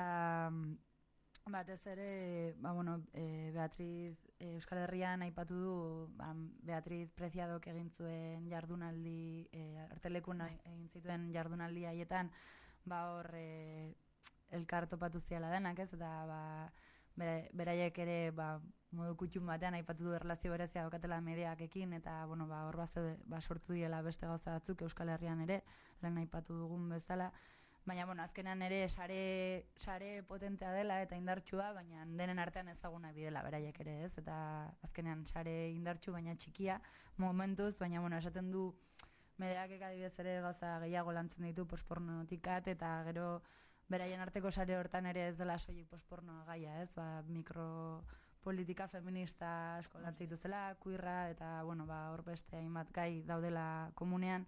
batez ere, ba, bueno, e, Beatriz e, Euskal Herrian aipatu du, ba, Beatriz Preciadok egin zuen jardunaldi, e, artelekun egin zituen jardunaldi haietan, ba hor e, elkar topatu ziala denak, ez? Eta ba, beraiek ere ba, modu kutxun batean aipatu du erlazio berezia daukatela mediakekin eta bueno, ba, hor bazeude, ba, sortu direla beste gauza batzuk Euskal Herrian ere, lehen aipatu dugun bezala. Baina, bueno, azkenean ere sare, sare potentea dela eta indartsua, baina denen artean ezagunak direla beraiek ere, ez? Eta azkenean sare indartsu baina txikia momentuz, baina, bueno, esaten du mediakek adibidez ere gauza gehiago lantzen ditu pospornotikat eta gero beraien arteko sare hortan ere ez dela soilik pospornoa gaia, ez? Ba, mikropolitika feminista asko lantzen dituzela, kuirra eta bueno, ba hor beste hainbat gai daudela komunean.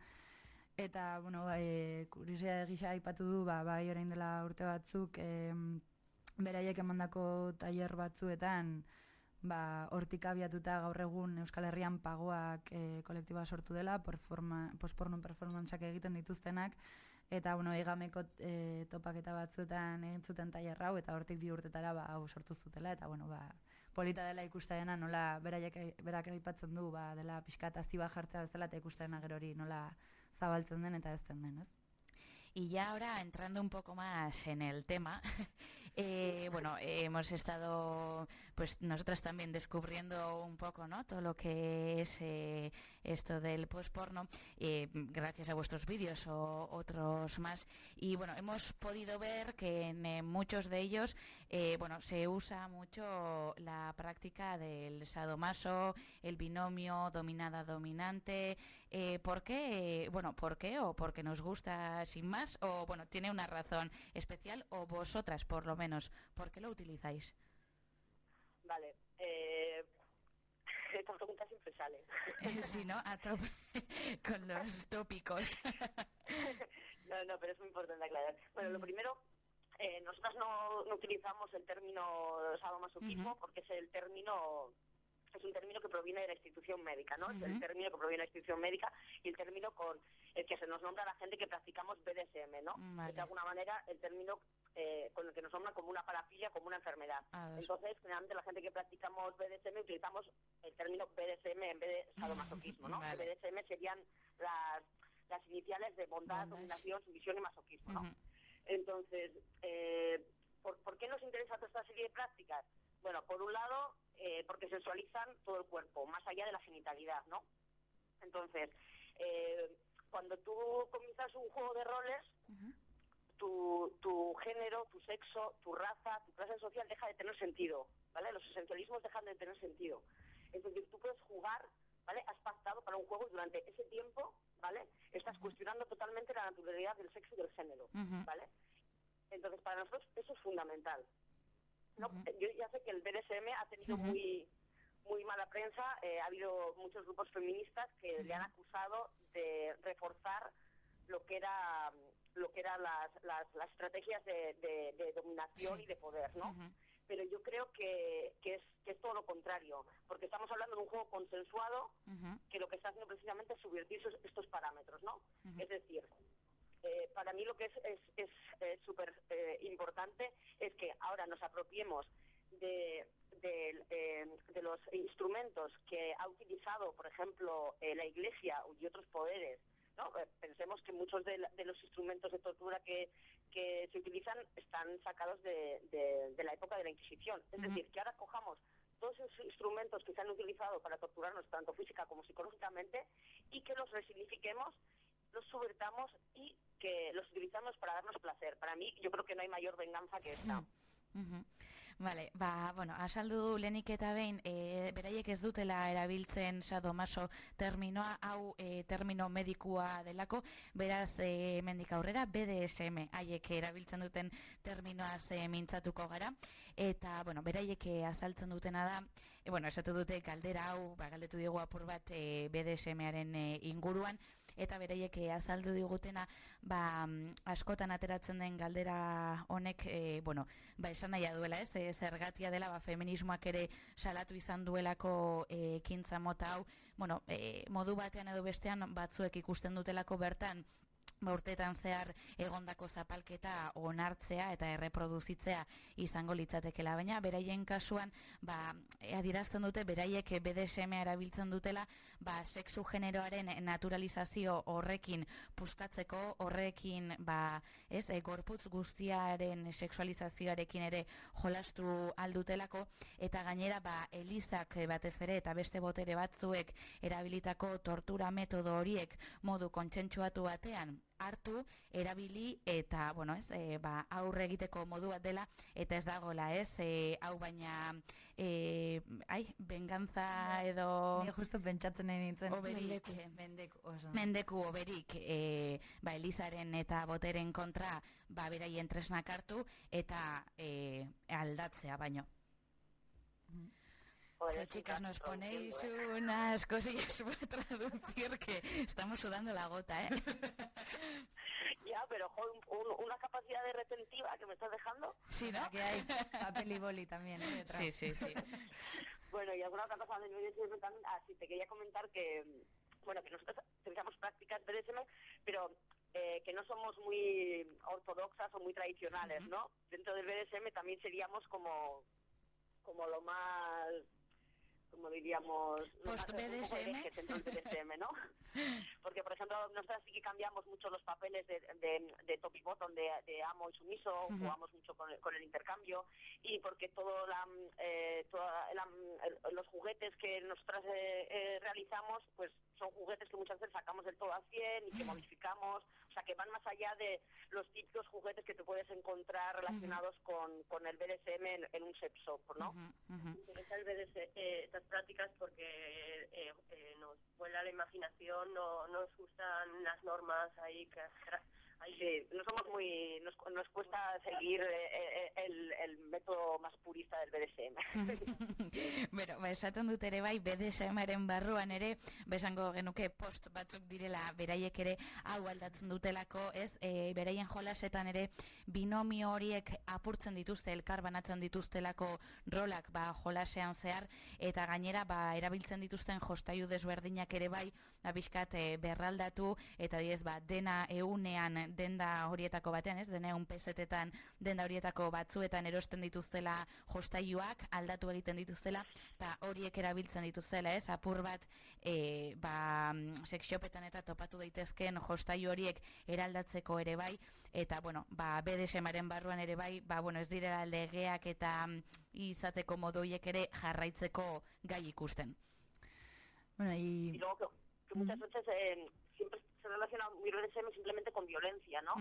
Eta, bueno, e, kuriosia gisa aipatu du, ba, bai orain dela urte batzuk, e, beraiek emandako tailer batzuetan, ba, hortik abiatuta gaur egun Euskal Herrian pagoak e, kolektiboa sortu dela, performa, posporno performantzak egiten dituztenak, eta, bueno, egameko e, topaketa batzuetan egin zuten tailer hau, eta hortik bi urtetara, ba, hau sortu zutela, eta, bueno, ba, polita dela ikusteena nola beraiek berak aipatzen du ba dela pixkat aziba jartzea bezala eta ikusteena gero hori nola zabaltzen den eta ez den den, ez? Y ya ahora entrando un poco más en el tema, eh, bueno, eh, hemos estado, pues nosotras también descubriendo un poco, ¿no? Todo lo que es eh, esto del postporno, eh, gracias a vuestros vídeos o otros más. Y bueno, hemos podido ver que en eh, muchos de ellos, bueno, se usa mucho la práctica del sadomaso, el binomio dominada-dominante. Eh, ¿Por qué? Bueno, ¿por qué? O porque nos gusta sin más, o bueno, tiene una razón especial, o vosotras por lo menos, ¿por qué lo utilizáis? vale eh, esta pregunta siempre sale Eh, sí, ¿no? A tope con los tópicos. no, no, pero es muy importante aclarar. Bueno, lo primero, eh, nosotras no, no utilizamos el término sadomasoquismo Ujú. porque es el término es un término que proviene de la institución médica, ¿no? Es el término que proviene de la institución médica y el término con el que se nos nombra a la gente que practicamos BDSM, ¿no? Vale. Es de alguna manera el término eh, con el que nos nombran como una parafilia, como una enfermedad. A ver. Entonces, generalmente la gente que practicamos BDSM utilizamos el término BDSM en vez de sadomasoquismo, ¿no? Vale. BDSM serían las, las iniciales de bondad, dominación, sumisión y masoquismo, ¿no? Entonces, eh, ¿por, por qué nos interesa toda esta serie de prácticas? Bueno, por un lado, eh, porque sensualizan todo el cuerpo, más allá de la genitalidad, ¿no? Entonces, eh, cuando tú comienzas un juego de roles, tu, tu género, tu sexo, tu raza, tu clase social deja de tener sentido, ¿vale? Los esencialismos dejan de tener sentido. Es decir, tú puedes jugar, ¿vale? Has pactado para un juego y durante ese tiempo, ¿vale? Estás cuestionando totalmente la naturalidad del sexo y del género. ¿vale? Entonces, para nosotros eso es fundamental. ¿No? Yo ya sé que el BDSM ha tenido muy muy mala prensa, eh, ha habido muchos grupos feministas que le han acusado de reforzar lo que era lo que eran las, las, las estrategias de, de- de dominación Sí. y de poder, ¿no? Pero yo creo que, que, es, que es todo lo contrario, porque estamos hablando de un juego consensuado que lo que está haciendo precisamente es subvertir estos parámetros, ¿no? Es decir, eh, para mí lo que es es es, eh, súper eh, importante es que ahora nos apropiemos de, de, eh, de los instrumentos que ha utilizado, por ejemplo, eh, la Iglesia y otros poderes. ¿no? Pensemos que muchos de, la- de los instrumentos de tortura que, que se utilizan están sacados de, la época de la Inquisición. Es decir, que ahora cojamos todos esos instrumentos que se han utilizado para torturarnos tanto física como psicológicamente y que los resignifiquemos, los subvertamos y que los utilizamos para darnos placer. Para mí, yo creo que no hay mayor venganza que esta. Mhm. Vale, ba, bueno, asaldu lenik eta behin, e, beraiek ez dutela erabiltzen sadomaso terminoa, hau e, termino medikua delako, beraz, e, mendik aurrera, BDSM, haiek erabiltzen duten terminoaz e, mintzatuko gara, eta, bueno, beraiek azaltzen dutena da, e, bueno, esatu dute galdera hau, ba, galdetu digu apur bat e, BDSMaren e, inguruan, eta beraiek eh, azaldu digutena ba, mm, askotan ateratzen den galdera honek e, bueno, ba, esan nahi duela ez, e, zergatia dela ba, feminismoak ere salatu izan duelako ekintza mota hau. Bueno, e, modu batean edo bestean batzuek ikusten dutelako bertan ba urteetan zehar egondako zapalketa onartzea eta erreproduzitzea izango litzatekela baina beraien kasuan ba adierazten dute beraiek BDSM erabiltzen dutela ba sexu generoaren naturalizazio horrekin puskatzeko horrekin ba ez e, gorputz guztiaren sexualizazioarekin ere jolastu aldutelako eta gainera ba elizak batez ere eta beste botere batzuek erabilitako tortura metodo horiek modu kontsentsuatu batean hartu, erabili eta, bueno, ez, e, ba, aurre egiteko modu bat dela eta ez dagola, ez, e, hau baina e, ai, venganza edo Ni justo pentsatzen nahi nintzen. oberik, mendeku, oso. mendeku oberik e, ba, Elizaren eta boteren kontra ba, beraien tresnak hartu eta e, aldatzea baino. Chicas, nos ponéis unas cosillas para traducir que estamos sudando la gota, ¿eh? Ya, pero jo, un- un- una capacidad de retentiva que me estás dejando. Sí, ¿no? Que hay papel y boli también, ¿eh? detrás. Sí, sí, sí. Bueno, y alguna otra cosa de BDSM también, ah, sí, te quería comentar que, bueno, que nosotros utilizamos prácticas BDSM, pero eh, que no somos muy ortodoxas o muy tradicionales, ¿no? Dentro del BDSM también seríamos como, como lo más, como diríamos, herejes dentro del BDSM, ¿no? Porque, por ejemplo, nosotras sí que cambiamos mucho los papeles de, de, de top y bottom, de, de amo y sumiso, Ujú. jugamos mucho con el, con el intercambio, y porque todo la, mm, eh, toda la, el- los juguetes que nosotras eh, eh, realizamos, pues son juguetes que muchas veces sacamos del todo a 100 y que modificamos, sea, que van más allá de los típicos juguetes que te puedes encontrar relacionados con, con el BDSM en, en un sex shop, ¿no? El BDS, eh, estas prácticas porque eh, eh, nos vuela la imaginación, no no nos gustan las normas ahí que sí, no somos muy, nos, nos cuesta seguir eh, eh, el, el método más purista del BDSM. Bueno, ba, esaten dut ere bai, BDSMaren barruan ere, besango genuke post batzuk direla beraiek ere hau aldatzen dutelako, ez, e, beraien jolasetan ere binomio horiek apurtzen dituzte, elkar banatzen dituztelako rolak ba, jolasean zehar, eta gainera ba, erabiltzen dituzten jostaiu desberdinak ere bai, abiskat e, berraldatu, eta diez, ba, dena eunean denda horietako batean, ez, dena eun pesetetan denda horietako batzuetan erosten dituztela jostaiuak, aldatu egiten dituztela, eta horiek erabiltzen dituztela, ez, apur bat, e, ba, mm, sex shopetan eta topatu daitezken jostaiu horiek eraldatzeko ere bai, eta, bueno, ba, BDSMaren barruan ere bai, ba, bueno, ez direla legeak eta mm, izateko moduiek ere jarraitzeko gai ikusten. Bueno, Y y... luego que, que muchas veces eh, siempre se relaciona BDSM simplemente con violencia, ¿no?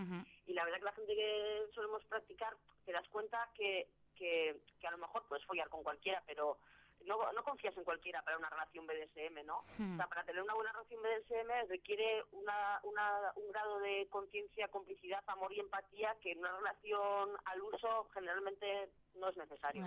Y la verdad que la gente que solemos practicar, te das cuenta que, que, que a lo mejor puedes follar con cualquiera, pero no, no confías en cualquiera para una relación BDSM, ¿no? Hmm. O sea, para tener una buena relación BDSM requiere una, una, un grado de conciencia, complicidad, amor y empatía que en una relación al uso generalmente no es necesario.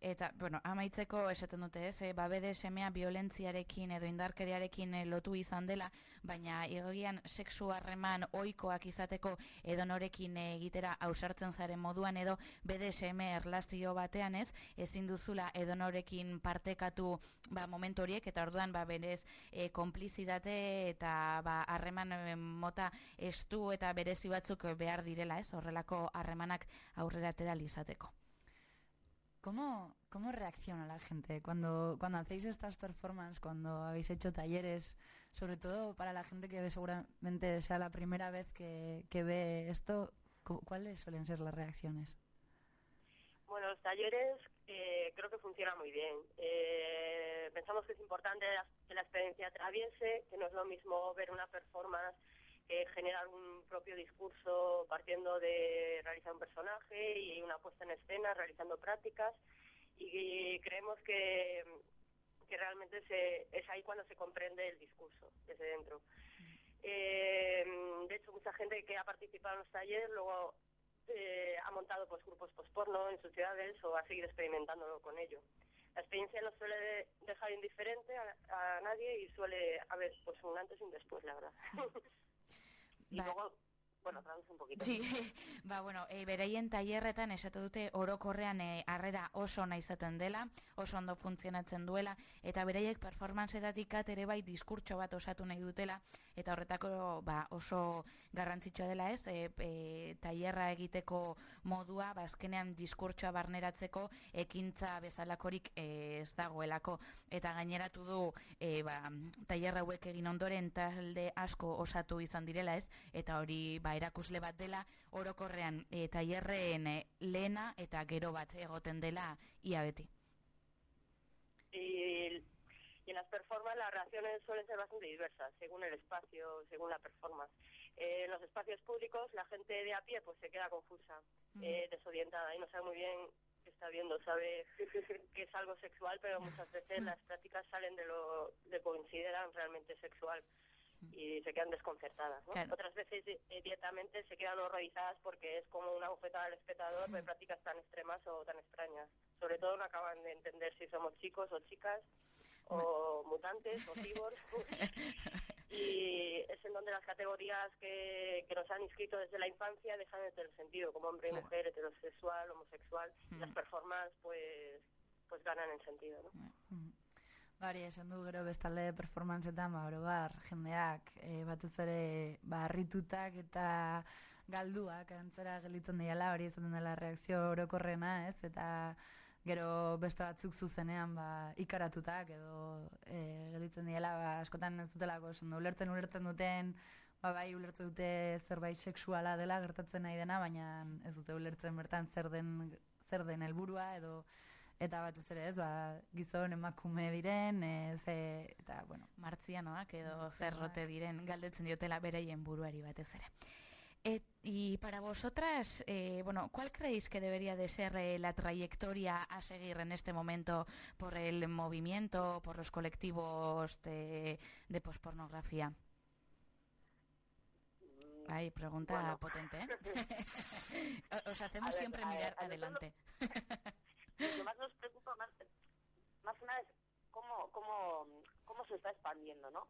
Eta, bueno, amaitzeko esaten dute ez, e, ba, BDSMa violentziarekin edo indarkeriarekin eh, lotu izan dela, baina egogian sexu harreman ohikoak izateko edo norekin eh, egitera ausartzen zaren moduan edo BDSM erlazio batean ez, ezin duzula edo norekin partekatu ba, momentu horiek eta orduan ba, berez e, konplizidate eta ba, harreman eh, mota estu eta berezi batzuk behar direla ez, horrelako harremanak aurrera atera izateko. ¿Cómo, ¿Cómo reacciona la gente cuando, cuando hacéis estas performances, cuando habéis hecho talleres, sobre todo para la gente que seguramente sea la primera vez que, que ve esto, cu- ¿cuáles suelen ser las reacciones? Bueno, los talleres eh, creo que funciona muy bien. Eh, pensamos que es importante que la experiencia atraviese, que no es lo mismo ver una performance que generar un propio discurso partiendo de realizar un personaje y una puesta en escena, realizando prácticas. Y creemos que, que realmente es ahí cuando se comprende el discurso, desde dentro. Eh, de hecho, mucha gente que ha participado en los talleres luego eh, ha montado pues grupos post-porno en sus ciudades o ha seguido experimentándolo con ello. La experiencia no suele de- dejar indiferente a, a nadie y suele haber pues un antes y un después, la verdad. y Ba- luego, bueno, traduce un poquito. Sí, ba, bueno, e, beraien tailerretan esate dute orokorrean e, oso ona izaten dela, oso ondo funtzionatzen duela, eta beraiek performanceetatik at ere bai diskurtso bat osatu nahi dutela, eta horretako ba, oso garrantzitsua dela ez, e, e, tailerra egiteko modua, ba, azkenean diskurtsoa barneratzeko ekintza bezalakorik e, ez dagoelako, eta gaineratu du e, ba, tailerra hauek egin ondoren talde asko osatu izan direla ez, eta hori ba, erakusle bat dela, orokorrean e, tailerreen e, lehena eta gero bat egoten dela ia beti. Y, y en las performances las reacciones suelen ser bastante diversas, según el espacio, según la performance. Eh, en los espacios públicos la gente de a pie pues se queda confusa, eh, desorientada y no sabe muy bien qué está viendo, sabe que es algo sexual, pero muchas veces las prácticas salen de lo de consideran realmente sexual y se quedan desconcertadas. ¿no? Claro. Otras veces eh, directamente se quedan horrorizadas porque es como una bofetada al espectador de prácticas tan extremas o tan extrañas. Sobre todo no acaban de entender si somos chicos o chicas o mutantes o cyborgs. y es en donde las categorías que, que nos han inscrito desde la infancia dejan de tener sentido, como hombre y Claro. mujer, heterosexual, homosexual. Las performances pues pues ganan en sentido, ¿no? Bari, esan du gero bestalde performanceetan, ba, oro bar, jendeak e, batez ere ba, harritutak eta galduak antzera gelditzen diala, hori izaten dela reakzio orokorrena, ez? Eta gero beste batzuk zuzenean ba, ikaratutak edo e, gelditzen diela, ba, askotan ez dutelako esan du, ulertzen ulertzen duten, ba, bai ulertzen dute zerbait sexuala dela gertatzen nahi dena, baina ez dute ulertzen bertan zer den zer den helburua edo eta batez ere ez, ba, gizon emakume diren, e, ze, eta, bueno. Martzianoak edo zerrote diren galdetzen diotela bereien buruari batez ere. Et, y para vosotras, eh, bueno, ¿cuál creéis que debería de ser eh, la trayectoria a seguir en este momento por el movimiento, por los colectivos de, de pospornografía? Ay, pregunta Bueno. potente, ¿eh? Os hacemos ver, siempre ver, mirar nosotros- adelante. Lo que más nos preocupa, más, más nada, es cómo, cómo, cómo se está expandiendo, ¿no?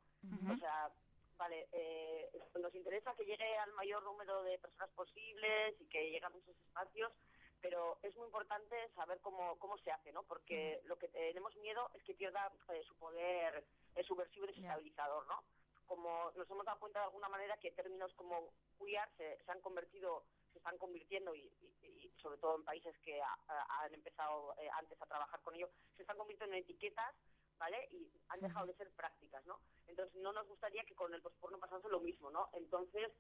O sea, vale, eh, nos interesa que llegue al mayor número de personas posibles y que llegue a muchos espacios, pero es muy importante saber cómo, cómo se hace, ¿no? Porque lo que tenemos miedo es que pierda eh, su poder eh, subversivo y desestabilizador, ¿no? Como nos hemos dado cuenta de alguna manera que términos como queer se, se han convertido se están convirtiendo y, y- y sobre todo en países que ha- ha- han empezado eh, antes a trabajar con ello, se están convirtiendo en etiquetas, ¿vale? Y han dejado de ser prácticas, ¿no? Entonces no nos gustaría que con el posporno pasase lo mismo, ¿no? Entonces,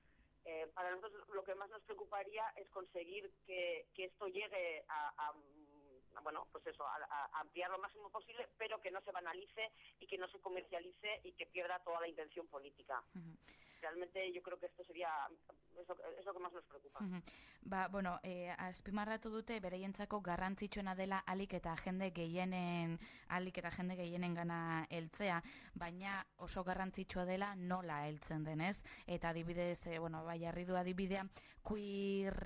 eh, para nosotros lo que más nos preocuparía es conseguir que, que esto llegue a, a, mm, bueno, pues eso, a, a ampliar lo máximo posible, pero que no se banalice y que no se comercialice y que pierda toda la intención política. Realmente yo creo que esto sería, es lo, es lo que más nos preocupa. Mhm. Ba, bueno, e, azpimarratu dute bereientzako garrantzitsuena dela alik eta jende gehienen alik eta jende gehienen gana heltzea, baina oso garrantzitsua dela nola heltzen denez eta adibidez, e, bueno, bai jarri du adibidea queer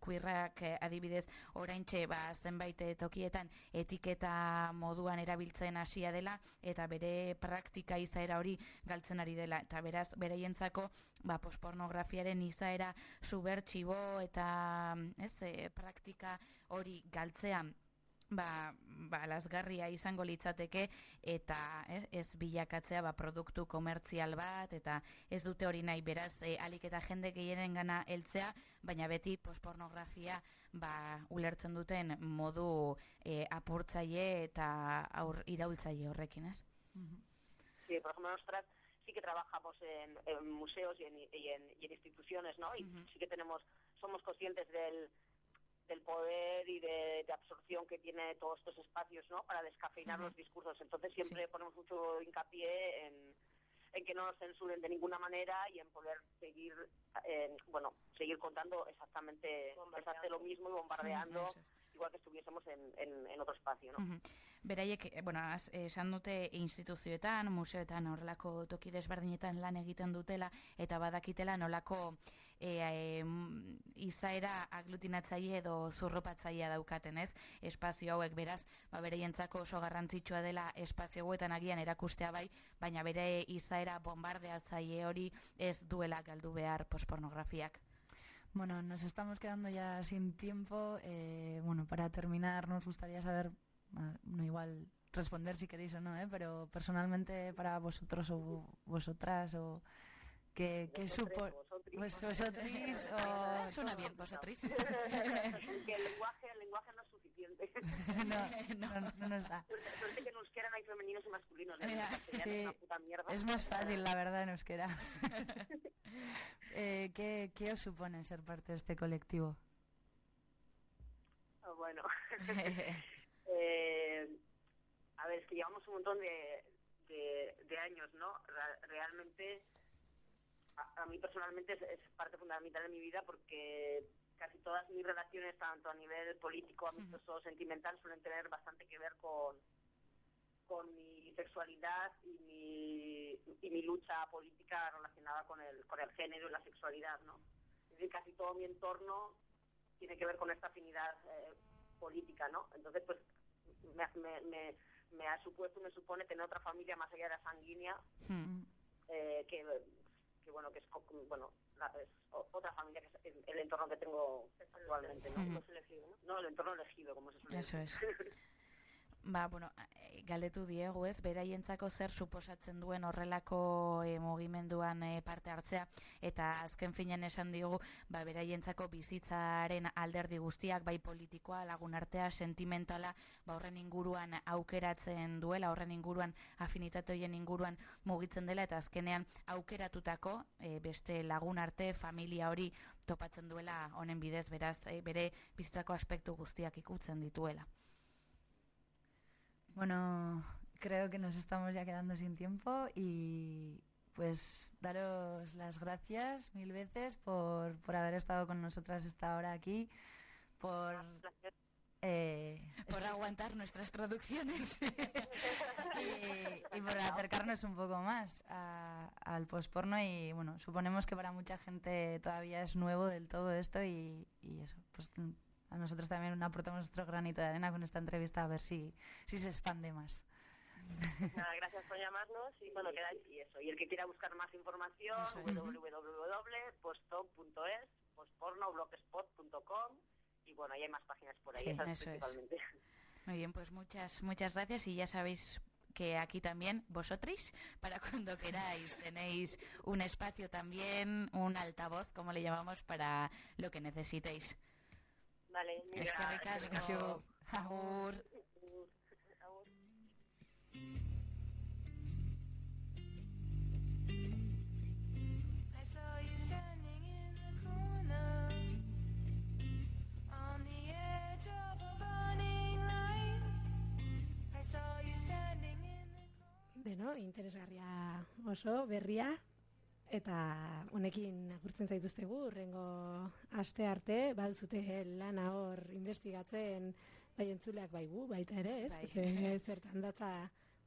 queerrak eh, adibidez oraintxe ba zenbait tokietan etiketa moduan erabiltzen hasia dela eta bere praktika izaera hori galtzen ari dela eta beraz bereientzako ba pospornografiaren izaera subertsibo eta ez e, praktika hori galtzea ba, ba lasgarria izango litzateke eta eh, ez bilakatzea ba, produktu komertzial bat eta ez dute hori nahi beraz e, alik eta jende gehienen gana heltzea baina beti pospornografia ba, ulertzen duten modu e, apurtzaile eta aur iraultzaile horrekin ez? Sí, por ejemplo, nosotras sí que trabajamos en, en museos y en, y en- y en instituciones, ¿no? Y sí que tenemos, somos conscientes del, del poder y de, de absorción que tiene todos estos espacios, ¿no? Para descafeinar los discursos. Entonces siempre ponemos mucho hincapié en, en que no nos censuren de ninguna manera y en poder seguir, eh, bueno, seguir contando exactamente, exactamente lo mismo y bombardeando, igual que estuviésemos en, en, en otro espacio, ¿no? Mhm. Beraiek, eh, bueno, esan dute instituzioetan, museoetan, horrelako toki desberdinetan lan egiten dutela, eta badakitela nolako e, e, izaera aglutinatzaile edo zurropatzailea daukaten, ez? Espazio hauek beraz, ba, bereientzako oso garrantzitsua dela espazio hauetan agian erakustea bai, baina bere izaera bombardeatzaile hori ez duela galdu behar pospornografiak. Bueno, nos estamos quedando ya sin tiempo. Eh, bueno, para terminar, nos gustaría saber, no igual responder si queréis o no, ¿eh? pero personalmente para vosotros o vosotras o qué, qué supone... Pues vosotris o... Suena bien, vosotris. que el lenguaje, el lenguaje no es suficiente. no, no, no nos da. Suerte que no hay femeninos y masculinos. ¿no? Eh, castellano sí. es una puta mierda. Es más fácil, la verdad, en euskera. eh, ¿qué, ¿Qué os supone ser parte de este colectivo? Ah, Bueno. Eh, a ver, es que llevamos un montón de, de, de años, ¿no? Realmente, a, a mí personalmente es, es parte fundamental de mi vida porque casi todas mis relaciones, tanto a nivel político, amistoso, sentimental, suelen tener bastante que ver con, con mi sexualidad y mi, y mi lucha política relacionada con el, con el género y la sexualidad, ¿no? Es decir, casi todo mi entorno tiene que ver con esta afinidad eh, política, ¿no? Entonces, pues, me, me, me, me ha supuesto, me supone tener otra familia más allá de la sanguínea, Hmm. eh, que, que, bueno, que es, co- bueno, la- es otra familia que es el, el entorno que tengo actualmente, ¿no? Ujú. No es el entorno elegido, como se suele Eso decir. Ba, bueno, eh, galdetu diegu ez, beraientzako zer suposatzen duen horrelako e, mugimenduan eh, parte hartzea, eta azken finean esan diogu, ba, beraientzako bizitzaren alderdi guztiak, bai politikoa, lagunartea, sentimentala, ba, horren inguruan aukeratzen duela, horren inguruan afinitate horien inguruan mugitzen dela, eta azkenean aukeratutako eh, beste lagunarte, familia hori topatzen duela honen bidez, beraz, eh, bere bizitzako aspektu guztiak ikutzen dituela. Bueno, creo que nos estamos ya quedando sin tiempo y pues daros las gracias mil veces por, por haber estado con nosotras esta hora aquí, por... eh, Por aguantar nuestras traducciones. y, y por acercarnos un poco más a- al posporno y bueno, suponemos que para mucha gente todavía es nuevo del todo esto y, y eso, pues a nosotros también aportamos nuestro granito de arena con esta entrevista a ver si, si se expande más. Nada, gracias por llamarnos y bueno, quedáis y eso. Y el que quiera buscar más información, es. www.postop.es, postpornoblogspot.com y bueno, ahí hay más páginas por ahí, Sí, esas eso es. Muy bien, pues muchas, muchas gracias y ya sabéis que aquí también vosotros, para cuando queráis, tenéis un espacio también, un altavoz, como le llamamos, para lo que necesitéis. Vale, mira, Es que ricasco. Agur. I saw you standing in the corner on the edge of a burning light. I saw you standing in Beno, interesgarria oso, berria, eta honekin agurtzen zaituztegu, urrengo aste arte, baduzute lana hor investigatzen, bai entzuleak bai gu, baita ere, ez? Bai. Ze, zertan datza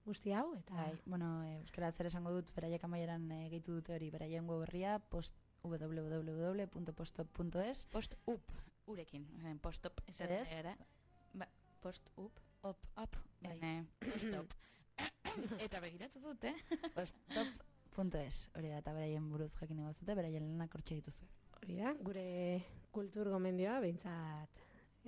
guzti hau, eta... Bai, bueno, eh, euskara zer esango dut, beraiek amaieran eh, gehitu dute hori, beraien web berria, post, www.postop.es. Post-up, urekin, eh, esaten Ez? gara. Ba, post-up, op, op, Bai. ene, post-up. Eta begiratu dut, eh? Postop.es, hori da, eta beraien buruz jakin egozute, beraien lanak hortxe dituzue. Hori da, gure kultur gomendioa behintzat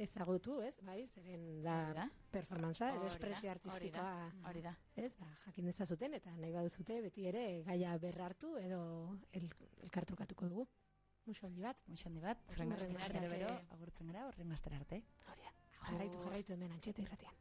ezagutu, ez? Bai, zeren da, Hori da. performantza, edo Hori da, espresio hori da, artistikoa. hori da. Ez, ba, jakin dezazuten eta nahi baduzute beti ere gaia berrartu edo el, elkartrukatuko dugu. Muxo handi bat. Muxo handi bat, horrengo astera bero, agurtzen gara, horrengo astera arte. Jarraitu, jarraitu hemen antxeta irratian.